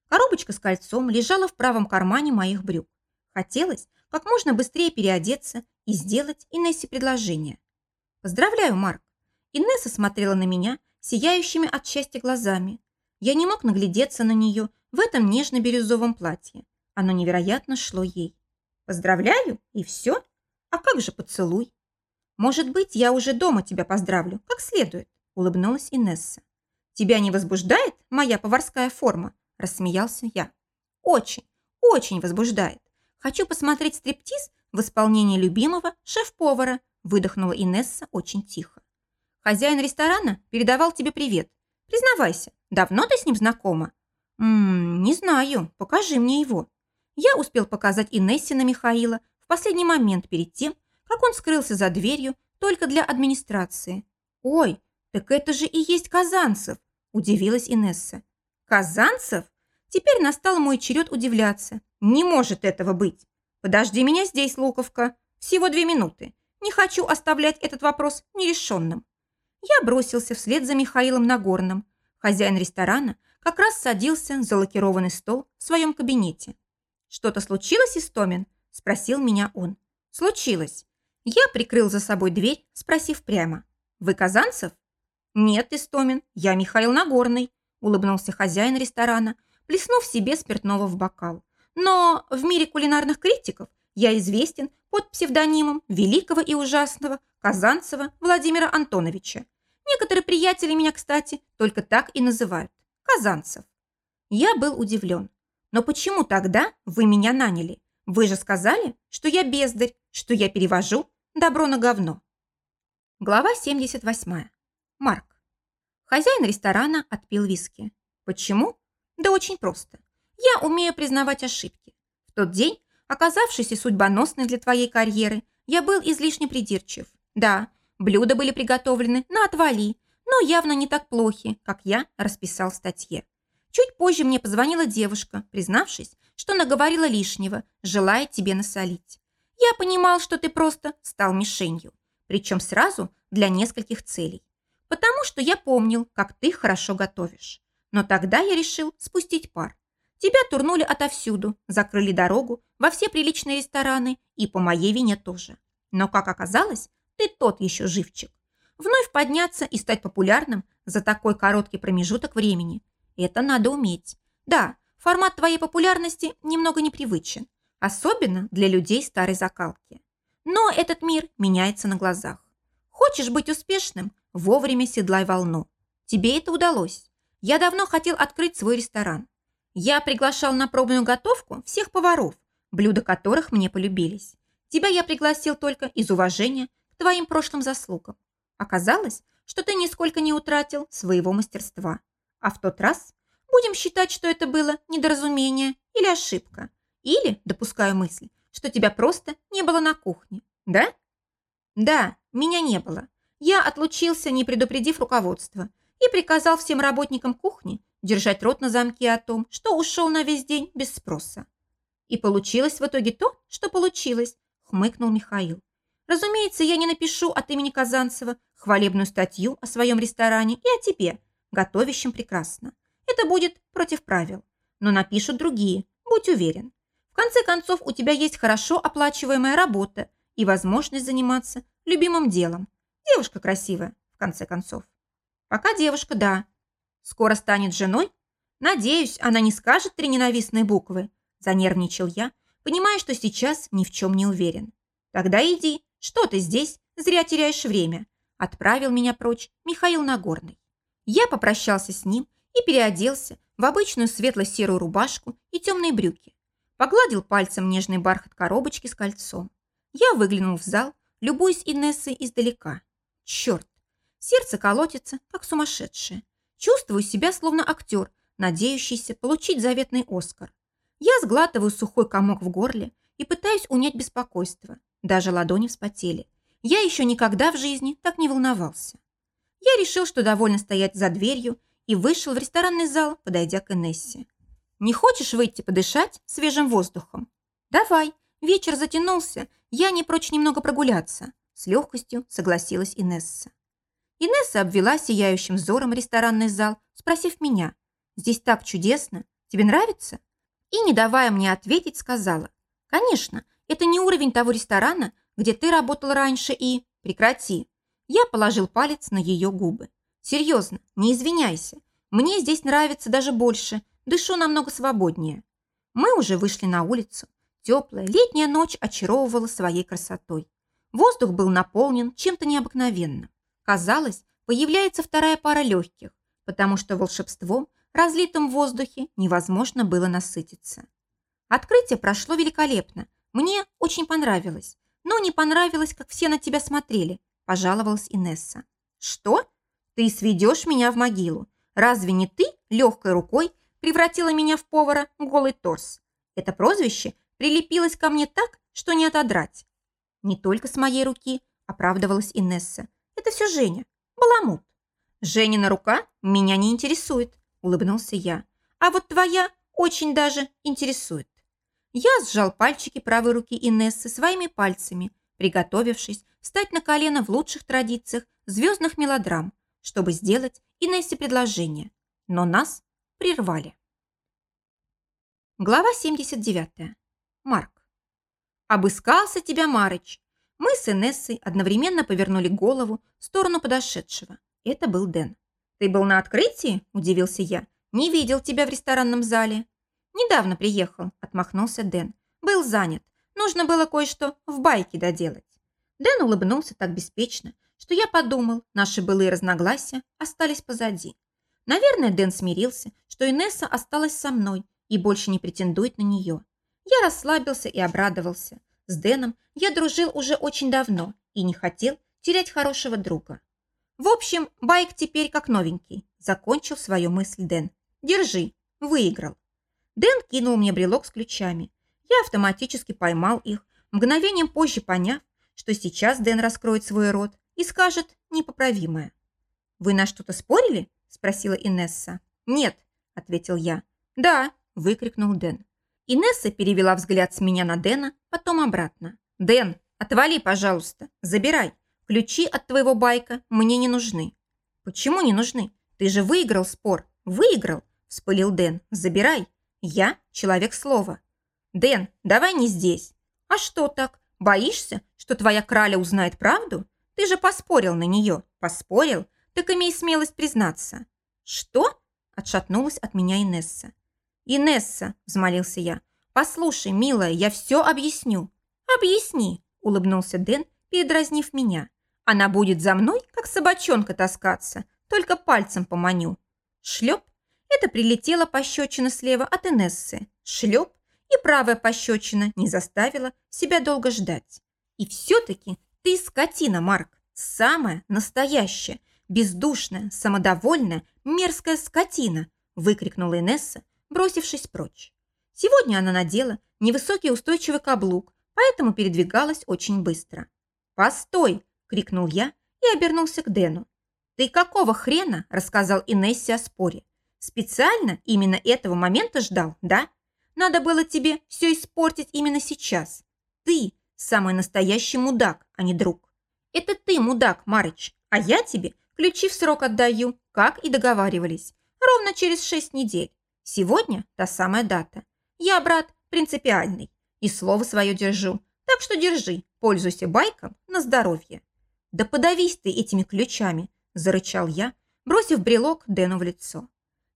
Коробочка с кольцом лежала в правом кармане моих брюк. Хотелось как можно быстрее переодеться и сделать Инессе предложение. «Поздравляю, Марк!» Инесса смотрела на меня сияющими от счастья глазами. Я не мог наглядеться на нее в этом нежно-бирюзовом платье. Оно невероятно шло ей. «Поздравляю? И все? А как же поцелуй?» «Может быть, я уже дома тебя поздравлю, как следует», улыбнулась Инесса. «Тебя не возбуждает моя поварская форма?» рассмеялся я. Очень, очень возбуждает. Хочу посмотреть стриптиз в исполнении любимого шеф-повара, выдохнула Инесса очень тихо. Хозяин ресторана передавал тебе привет. Признавайся, давно ты с ним знакома? Ммм, не знаю, покажи мне его. Я успел показать Инессе на Михаила в последний момент перед тем, как он скрылся за дверью только для администрации. «Ой, так это же и есть Казанцев!» – удивилась Инесса. «Казанцев? Теперь настал мой черед удивляться. Не может этого быть. Подожди меня здесь, Луковка. Всего две минуты. Не хочу оставлять этот вопрос нерешенным». Я бросился вслед за Михаилом Нагорным. Хозяин ресторана как раз садился за лакированный стол в своем кабинете. «Что-то случилось, Истомин?» – спросил меня он. «Случилось». Я прикрыл за собой дверь, спросив прямо. «Вы Казанцев?» «Нет, Истомин, я Михаил Нагорный», – улыбнулся хозяин ресторана, плеснув себе спиртного в бокал. «Но в мире кулинарных критиков я известен под псевдонимом великого и ужасного Казанцева Владимира Антоновича. Некоторые приятели меня, кстати, только так и называют – Казанцев». Я был удивлен. «Но почему тогда вы меня наняли? Вы же сказали, что я бездарь, что я перевожу добро на говно. Глава 78. Марк. Хозяин ресторана отпил виски. Почему? Да очень просто. Я умею признавать ошибки. В тот день, оказавшийся судьбоносной для твоей карьеры, я был излишне придирчив. Да, блюда были приготовлены на отвали, но явно не так плохи, как я расписал в статье. Чуть позже мне позвонила девушка, признавшись, что наговорила лишнего, желая тебе насолить. Я понимал, что ты просто стал мишенью, причем сразу для нескольких целей. Потому что я помнил, как ты хорошо готовишь. Но тогда я решил спустить пар. Тебя турнули отовсюду, закрыли дорогу во все приличные рестораны и по моей вине тоже. Но, как оказалось, ты тот еще живчик. Вновь подняться и стать популярным за такой короткий промежуток времени – это надо уметь. Да, Формат твоей популярности немного непривычен, особенно для людей старой закалки. Но этот мир меняется на глазах. Хочешь быть успешным? Вовремя седлай волну. Тебе это удалось. Я давно хотел открыть свой ресторан. Я приглашал на пробную готовку всех поваров, блюда которых мне полюбились. Тебя я пригласил только из уважения к твоим прошлым заслугам. Оказалось, что ты нисколько не утратил своего мастерства. А в тот раз Будем считать, что это было недоразумение или ошибка. Или, допускаю мысль, что тебя просто не было на кухне. Да? Да, меня не было. Я отлучился, не предупредив руководство, и приказал всем работникам кухни держать рот на замке о том, что ушел на весь день без спроса. И получилось в итоге то, что получилось, хмыкнул Михаил. Разумеется, я не напишу от имени Казанцева хвалебную статью о своем ресторане и о тебе, готовящем прекрасно. Это будет против правил. Но напишут другие, будь уверен. В конце концов, у тебя есть хорошо оплачиваемая работа и возможность заниматься любимым делом. Девушка красивая, в конце концов. Пока девушка, да. Скоро станет женой? Надеюсь, она не скажет три ненавистные буквы. Занервничал я, понимая, что сейчас ни в чем не уверен. Тогда иди, что ты здесь, зря теряешь время. Отправил меня прочь Михаил Нагорный. Я попрощался с ним и переоделся в обычную светло-серую рубашку и темные брюки. Погладил пальцем нежный бархат коробочки с кольцом. Я выглянул в зал, любуясь Инессой издалека. Черт! Сердце колотится, как сумасшедшее. Чувствую себя словно актер, надеющийся получить заветный Оскар. Я сглатываю сухой комок в горле и пытаюсь унять беспокойство. Даже ладони вспотели. Я еще никогда в жизни так не волновался. Я решил, что довольно стоять за дверью и вышел в ресторанный зал, подойдя к Инессе. «Не хочешь выйти подышать свежим воздухом?» «Давай, вечер затянулся, я не прочь немного прогуляться», с легкостью согласилась Инесса. Инесса обвела сияющим взором ресторанный зал, спросив меня, «Здесь так чудесно, тебе нравится?» И, не давая мне ответить, сказала, «Конечно, это не уровень того ресторана, где ты работал раньше и...» «Прекрати!» Я положил палец на ее губы. Серьезно, не извиняйся. Мне здесь нравится даже больше. Дышу намного свободнее. Мы уже вышли на улицу. Теплая летняя ночь очаровывала своей красотой. Воздух был наполнен чем-то необыкновенным. Казалось, появляется вторая пара легких, потому что волшебством, разлитым в воздухе, невозможно было насытиться. Открытие прошло великолепно. Мне очень понравилось. Но не понравилось, как все на тебя смотрели, пожаловалась Инесса. Что? Ты сведешь меня в могилу. Разве не ты легкой рукой превратила меня в повара голый торс? Это прозвище прилепилось ко мне так, что не отодрать. Не только с моей руки, оправдывалась Инесса. Это все Женя. Баламут. Женина рука меня не интересует, улыбнулся я. А вот твоя очень даже интересует. Я сжал пальчики правой руки Инессы своими пальцами, приготовившись встать на колено в лучших традициях звездных мелодрам, чтобы сделать Инессе предложение. Но нас прервали. Глава 79. Марк. «Обыскался тебя Марыч!» Мы с Инессой одновременно повернули голову в сторону подошедшего. Это был Дэн. «Ты был на открытии?» – удивился я. «Не видел тебя в ресторанном зале». «Недавно приехал», – отмахнулся Дэн. «Был занят. Нужно было кое-что в байке доделать». Дэн улыбнулся так беспечно, что я подумал, наши былые разногласия остались позади. Наверное, Дэн смирился, что Инесса осталась со мной и больше не претендует на нее. Я расслабился и обрадовался. С Дэном я дружил уже очень давно и не хотел терять хорошего друга. В общем, байк теперь как новенький. Закончил свою мысль Дэн. Держи, выиграл. Дэн кинул мне брелок с ключами. Я автоматически поймал их, мгновением позже поняв, что сейчас Дэн раскроет свой рот и скажет непоправимое. «Вы на что-то спорили?» – спросила Инесса. «Нет», – ответил я. «Да», – выкрикнул Дэн. Инесса перевела взгляд с меня на Дэна, потом обратно. «Дэн, отвали, пожалуйста, забирай. Ключи от твоего байка мне не нужны». «Почему не нужны? Ты же выиграл спор. Выиграл!» – вспылил Дэн. «Забирай. Я человек слова». «Дэн, давай не здесь». «А что так? Боишься, что твоя краля узнает правду? Ты же поспорил на нее. Поспорил? Так имей смелость признаться». «Что?» – отшатнулась от меня Инесса. «Инесса», – взмолился я, – «послушай, милая, я все объясню». «Объясни», – улыбнулся Дэн, передразнив меня. «Она будет за мной, как собачонка таскаться, только пальцем поманю». Шлеп – это прилетела пощечина слева от Инессы. Шлеп и правая пощечина не заставила себя долго ждать. И все-таки ты скотина, Марк, самая настоящая, бездушная, самодовольная, мерзкая скотина, выкрикнула Инесса, бросившись прочь. Сегодня она надела невысокий устойчивый каблук, поэтому передвигалась очень быстро. «Постой!» – крикнул я и обернулся к Дэну. «Ты какого хрена?» – рассказал Инессе о споре. «Специально именно этого момента ждал, да? Надо было тебе все испортить именно сейчас. Ты самый настоящий мудак, а не друг. Это ты мудак, Марыч, а я тебе ключи в срок отдаю, как и договаривались, ровно через шесть недель. Сегодня та самая дата. Я, брат, принципиальный. И слово свое держу. Так что держи, пользуйся байком на здоровье. Да подавись ты этими ключами, зарычал я, бросив брелок Дэну в лицо.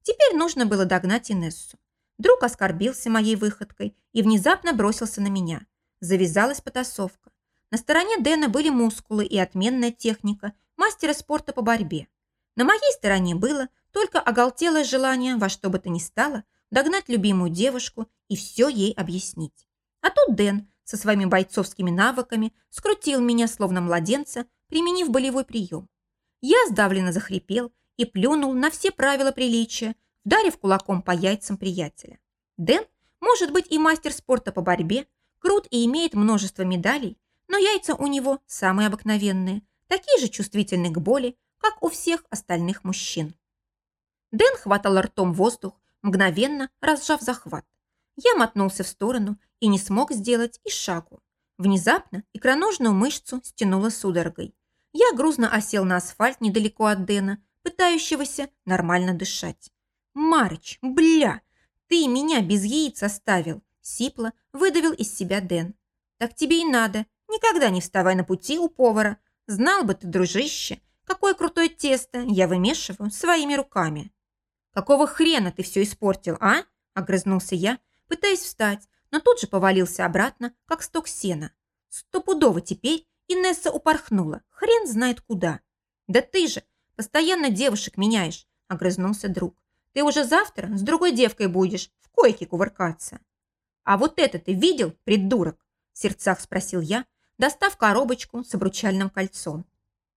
Теперь нужно было догнать Инессу. Друг оскорбился моей выходкой и внезапно бросился на меня. Завязалась потасовка. На стороне Дэна были мускулы и отменная техника мастера спорта по борьбе. На моей стороне было только оголтелое желание во что бы то ни стало догнать любимую девушку и все ей объяснить. А тут Дэн со своими бойцовскими навыками скрутил меня, словно младенца, применив болевой прием. Я сдавленно захрипел и плюнул на все правила приличия, вдарив кулаком по яйцам приятеля. Дэн может быть и мастер спорта по борьбе, крут и имеет множество медалей, но яйца у него самые обыкновенные, такие же чувствительные к боли, как у всех остальных мужчин. Дэн хватал ртом воздух, мгновенно разжав захват. Я мотнулся в сторону и не смог сделать и шагу. Внезапно икроножную мышцу стянуло судорогой. Я грузно осел на асфальт недалеко от Дэна, пытающегося нормально дышать. «Марыч, бля, ты меня без яиц оставил!» Сипло выдавил из себя Дэн. «Так тебе и надо. Никогда не вставай на пути у повара. Знал бы ты, дружище, какое крутое тесто я вымешиваю своими руками». «Какого хрена ты все испортил, а?» – огрызнулся я, пытаясь встать, но тут же повалился обратно, как сток сена. Стопудово теперь Инесса упорхнула, хрен знает куда. «Да ты же постоянно девушек меняешь», – огрызнулся друг. «Ты уже завтра с другой девкой будешь в койке кувыркаться». «А вот это ты видел, придурок?» – в сердцах спросил я, достав коробочку с обручальным кольцом.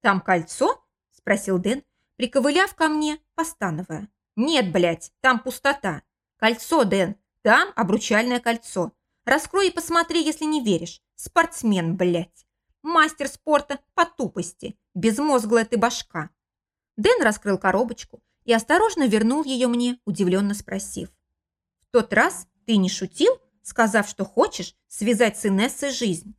«Там кольцо?» – спросил Дэн, приковыляв ко мне, постановая. «Нет, блядь, там пустота. Кольцо, Дэн, Там обручальное кольцо. Раскрой и посмотри, если не веришь. Спортсмен, блядь. Мастер спорта по тупости. Безмозглая ты башка. Дэн раскрыл коробочку и осторожно вернул ее мне, удивленно спросив. В тот раз ты не шутил, сказав, что хочешь связать с Инессой жизнь?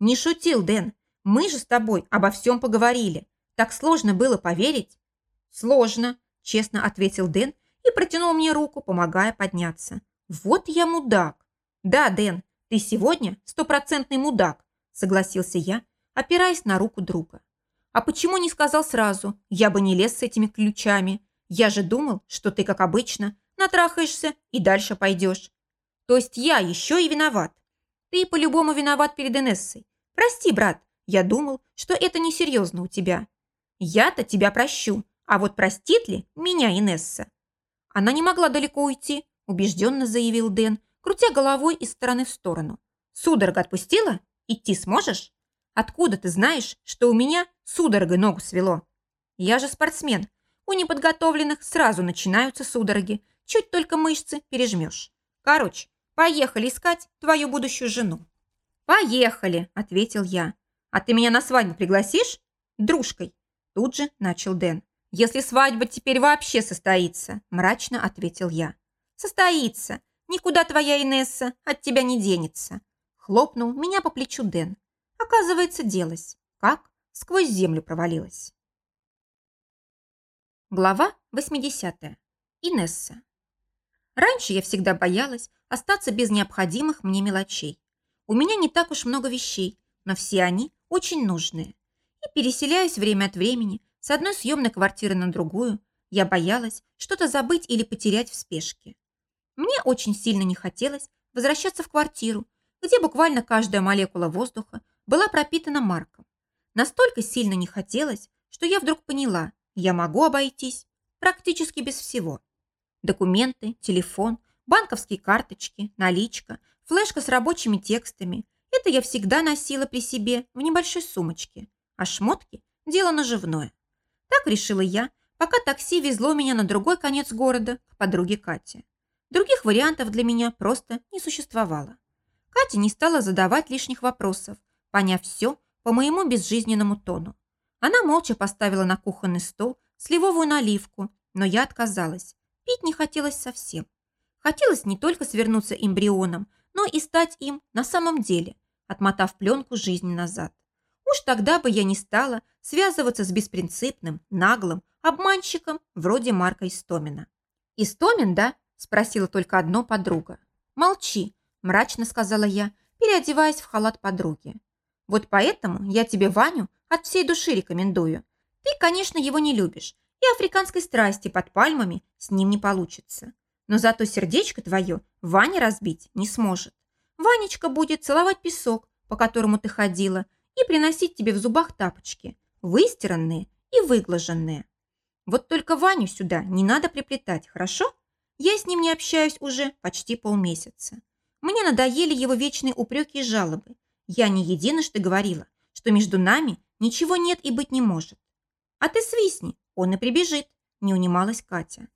Не шутил, Дэн. Мы же с тобой обо всем поговорили. Так сложно было поверить? Сложно, честно ответил Дэн и протянул мне руку, помогая подняться. Вот я мудак. Да, Дэн, ты сегодня стопроцентный мудак, согласился я, опираясь на руку друга. А почему не сказал сразу? Я бы не лез с этими ключами. Я же думал, что ты, как обычно, натрахаешься и дальше пойдешь. То есть я еще и виноват. Ты по-любому виноват перед Инессой. Прости, брат, я думал, что это несерьезно у тебя. Я-то тебя прощу, а вот простит ли меня Инесса? Она не могла далеко уйти, убежденно заявил Дэн, крутя головой из стороны в сторону. Судорога отпустила? Идти сможешь? Откуда ты знаешь, что у меня судорогой ногу свело? Я же спортсмен. У неподготовленных сразу начинаются судороги. Чуть только мышцы пережмешь. Короче, поехали искать твою будущую жену. «Поехали», – ответил я. «А ты меня на свадьбу пригласишь?» «Дружкой». Тут же начал Дэн. «Если свадьба теперь вообще состоится», – мрачно ответил я. «Состоится. Никуда твоя Инесса от тебя не денется». Хлопнул меня по плечу Дэн. Оказывается, делась. Как? Сквозь землю провалилась. Глава 80. Инесса. Раньше я всегда боялась остаться без необходимых мне мелочей. У меня не так уж много вещей, но все они очень нужные. И переселяясь время от времени с одной съемной квартиры на другую, я боялась что-то забыть или потерять в спешке. Мне очень сильно не хотелось возвращаться в квартиру, где буквально каждая молекула воздуха была пропитана марком. Настолько сильно не хотелось, что я вдруг поняла, я могу обойтись практически без всего. Документы, телефон, банковские карточки, наличка, флешка с рабочими текстами – это я всегда носила при себе в небольшой сумочке, а шмотки – дело наживное. Так решила я, пока такси везло меня на другой конец города к подруге Кате. Других вариантов для меня просто не существовало. Катя не стала задавать лишних вопросов, поняв все по моему безжизненному тону. Она молча поставила на кухонный стол сливовую наливку, но я отказалась. Пить не хотелось совсем. Хотелось не только свернуться эмбрионом, но и стать им на самом деле, отмотав пленку жизни назад. Уж тогда бы я не стала связываться с беспринципным, наглым, обманщиком вроде Марка Истомина. «Истомин, да?» – спросила только одно подруга. «Молчи», – мрачно сказала я, переодеваясь в халат подруги. Вот поэтому я тебе Ваню от всей души рекомендую. Ты, конечно, его не любишь, и африканской страсти под пальмами с ним не получится. Но зато сердечко твое Ваня разбить не сможет. Ванечка будет целовать песок, по которому ты ходила, и приносить тебе в зубах тапочки, выстиранные и выглаженные. Вот только Ваню сюда не надо приплетать, хорошо? Я с ним не общаюсь уже почти полмесяца. Мне надоели его вечные упреки и жалобы. Я не единожды говорила, что между нами ничего нет и быть не может. А ты свистни, он и прибежит, не унималась Катя.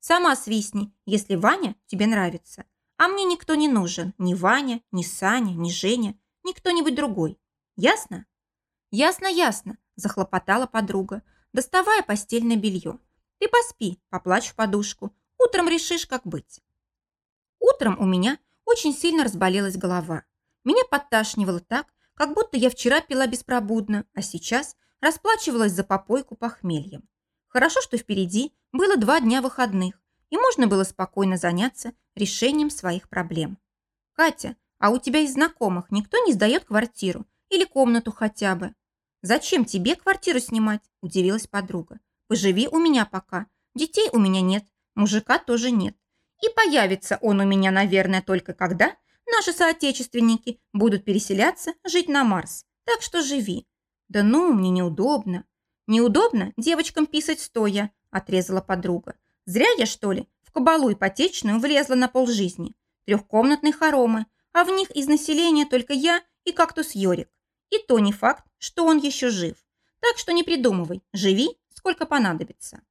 Сама свистни, если Ваня тебе нравится. А мне никто не нужен, ни Ваня, ни Саня, ни Женя, ни кто-нибудь другой. Ясно? Ясно, ясно, захлопотала подруга, доставая постельное белье. Ты поспи, поплачь в подушку. Утром решишь, как быть. Утром у меня очень сильно разболелась голова. Меня подташнивало так, как будто я вчера пила беспробудно, а сейчас расплачивалась за попойку похмельем. Хорошо, что впереди было два дня выходных, и можно было спокойно заняться решением своих проблем. «Катя, а у тебя из знакомых никто не сдает квартиру или комнату хотя бы?» «Зачем тебе квартиру снимать?» – удивилась подруга. «Поживи у меня пока. Детей у меня нет, мужика тоже нет. И появится он у меня, наверное, только когда Наши соотечественники будут переселяться, жить на Марс. Так что живи. Да ну, мне неудобно. Неудобно девочкам писать стоя, отрезала подруга. Зря я, что ли, в кабалу ипотечную влезла на полжизни. Трехкомнатные хоромы, а в них из населения только я и кактус Йорик. И то не факт, что он еще жив. Так что не придумывай, живи, сколько понадобится.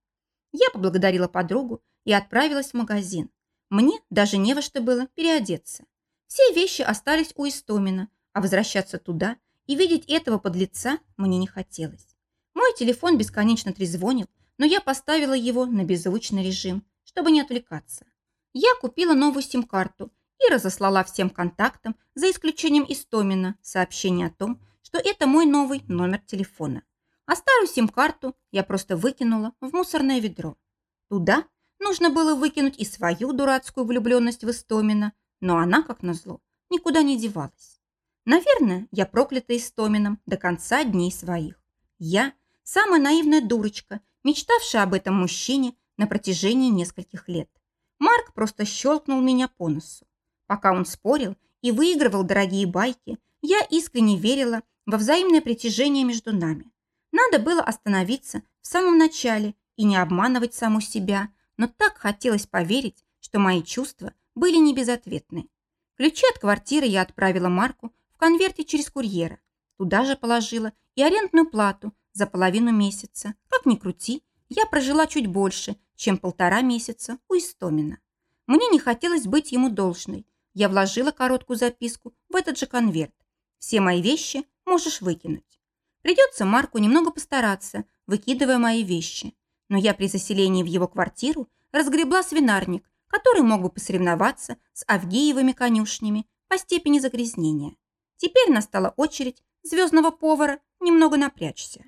Я поблагодарила подругу и отправилась в магазин. Мне даже не во что было переодеться. Все вещи остались у Истомина, а возвращаться туда и видеть этого подлеца мне не хотелось. Мой телефон бесконечно трезвонил, но я поставила его на беззвучный режим, чтобы не отвлекаться. Я купила новую сим-карту и разослала всем контактам, за исключением Истомина, сообщение о том, что это мой новый номер телефона. А старую сим-карту я просто выкинула в мусорное ведро. Туда нужно было выкинуть и свою дурацкую влюбленность в Истомина, но она, как назло, никуда не девалась. Наверное, я проклята Истомином до конца дней своих. Я – самая наивная дурочка, мечтавшая об этом мужчине на протяжении нескольких лет. Марк просто щелкнул меня по носу. Пока он спорил и выигрывал дорогие байки, я искренне верила во взаимное притяжение между нами. Надо было остановиться в самом начале и не обманывать саму себя, но так хотелось поверить, что мои чувства были не безответны. Ключи от квартиры я отправила Марку в конверте через курьера. Туда же положила и арендную плату за половину месяца. Как ни крути, я прожила чуть больше, чем полтора месяца у Истомина. Мне не хотелось быть ему должной. Я вложила короткую записку в этот же конверт. Все мои вещи можешь выкинуть. Придется Марку немного постараться, выкидывая мои вещи. Но я при заселении в его квартиру разгребла свинарник, который мог бы посоревноваться с Авгиевыми конюшнями по степени загрязнения. Теперь настала очередь звездного повара немного напрячься.